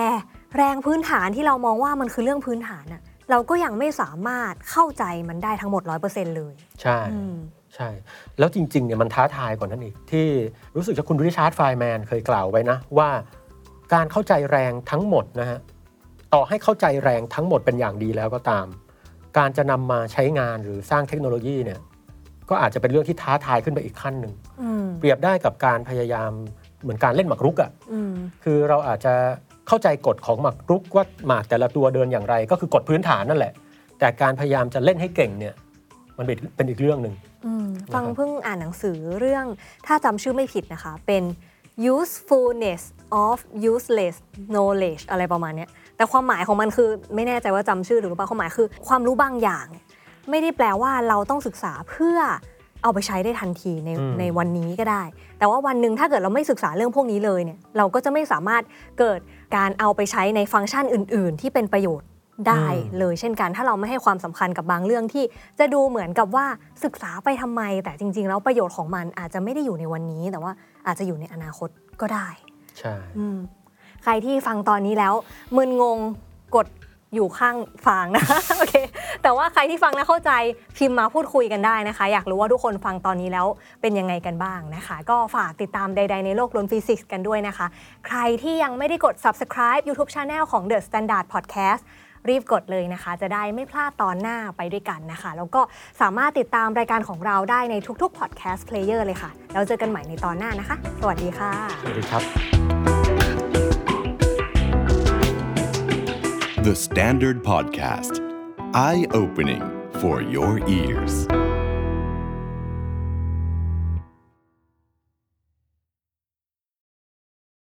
แรงพื้นฐานที่เรามองว่ามันคือเรื่องพื้นฐานอะเราก็ยังไม่สามารถเข้าใจมันได้ทั้งหมด 100%เลย ใช่อืมใช่ แล้วจริงๆเนี่ยมันท้าทายกว่านั้นอีก ที่รู้สึกจะคุณริชาร์ดไฟน์แมนเคยกล่าวไว้นะ ว่าการเข้าใจแรงทั้งหมดนะฮะต่อให้เข้าใจแรงทั้งหมดเป็นอย่างดีแล้วก็ตาม การจะนำมาใช้งานหรือสร้างเทคโนโลยีเนี่ยก็อาจจะเป็นเรื่องที่ท้าทายขึ้นไปอีกขั้นหนึ่งอืมเปรียบได้กับการพยายามเหมือนการเล่นหมากรุกอะ่ะอืมคือเราอาจจะเข้าใจกฎของหมากรุกว่าหมากแต่ละตัวเดินอย่างไร ก็คือกฎพื้นฐานนั่นแหละ แต่การพยายามจะเล่นให้เก่งเนี่ยมันเป็นเป็นอีกเรื่องหนึ่งอืมนะครับฟังเพิ่งอ่านหนังสือเรื่องถ้าจำชื่อไม่ผิดนะคะ เป็น usefulness of useless knowledge อะไรประมาณเนี้ยแต่ความหมายของมันคือไม่แน่ใจว่าจำชื่อหรือเปล่าความหมายคือความรู้บางอย่างเนี่ยไม่ได้แปลว่าเราต้องศึกษาเพื่อเอาไปใช้ได้ทันทีในอืมในวันนี้ก็ได้ แต่ว่าวันหนึ่งถ้าเกิดเราไม่ศึกษาเรื่องพวกนี้เลยเนี่ยเราก็จะไม่สามารถเกิดการเอาไปใช้ในฟังก์ชันอื่น ๆ ที่เป็นประโยชน์ ได้เลยเช่นกัน ถ้าเราไม่ให้ความสำคัญกับบางเรื่องที่จะดูเหมือนกับว่าศึกษาไปทำไม แต่จริง ๆ แล้วประโยชน์ของมันอาจจะไม่ได้อยู่ในวันนี้ แต่ว่าอาจจะอยู่ในอนาคตก็ได้ ใช่อืมใครที่ฟังตอนนี้แล้วมึนงงกดอยู่ข้างฟางนะคะโอเคแต่ว่าใครที่ฟังแล้วเข้าใจพิมพ์มาพูดคุยกันได้นะคะ อยากรู้ว่าทุกคนฟังตอนนี้แล้วเป็นยังไงกันบ้างนะคะ ก็ฝากติดตามใด ๆ ในโลกล้นฟิสิกส์กันด้วยนะคะ ใครที่ยังไม่ได้กด subscribe YouTube Channel ของ The Standard Podcast รีบกดเลยนะคะ จะได้ไม่พลาดตอนหน้าไปด้วยกันนะคะ แล้วก็สามารถติดตามรายการของเราได้ในทุกๆ podcast player เลยค่ะ แล้วเจอกันใหม่ในตอนหน้านะคะ สวัสดีค่ะ สวัสดีครับ The Standard Podcast. Eye opening for your ears.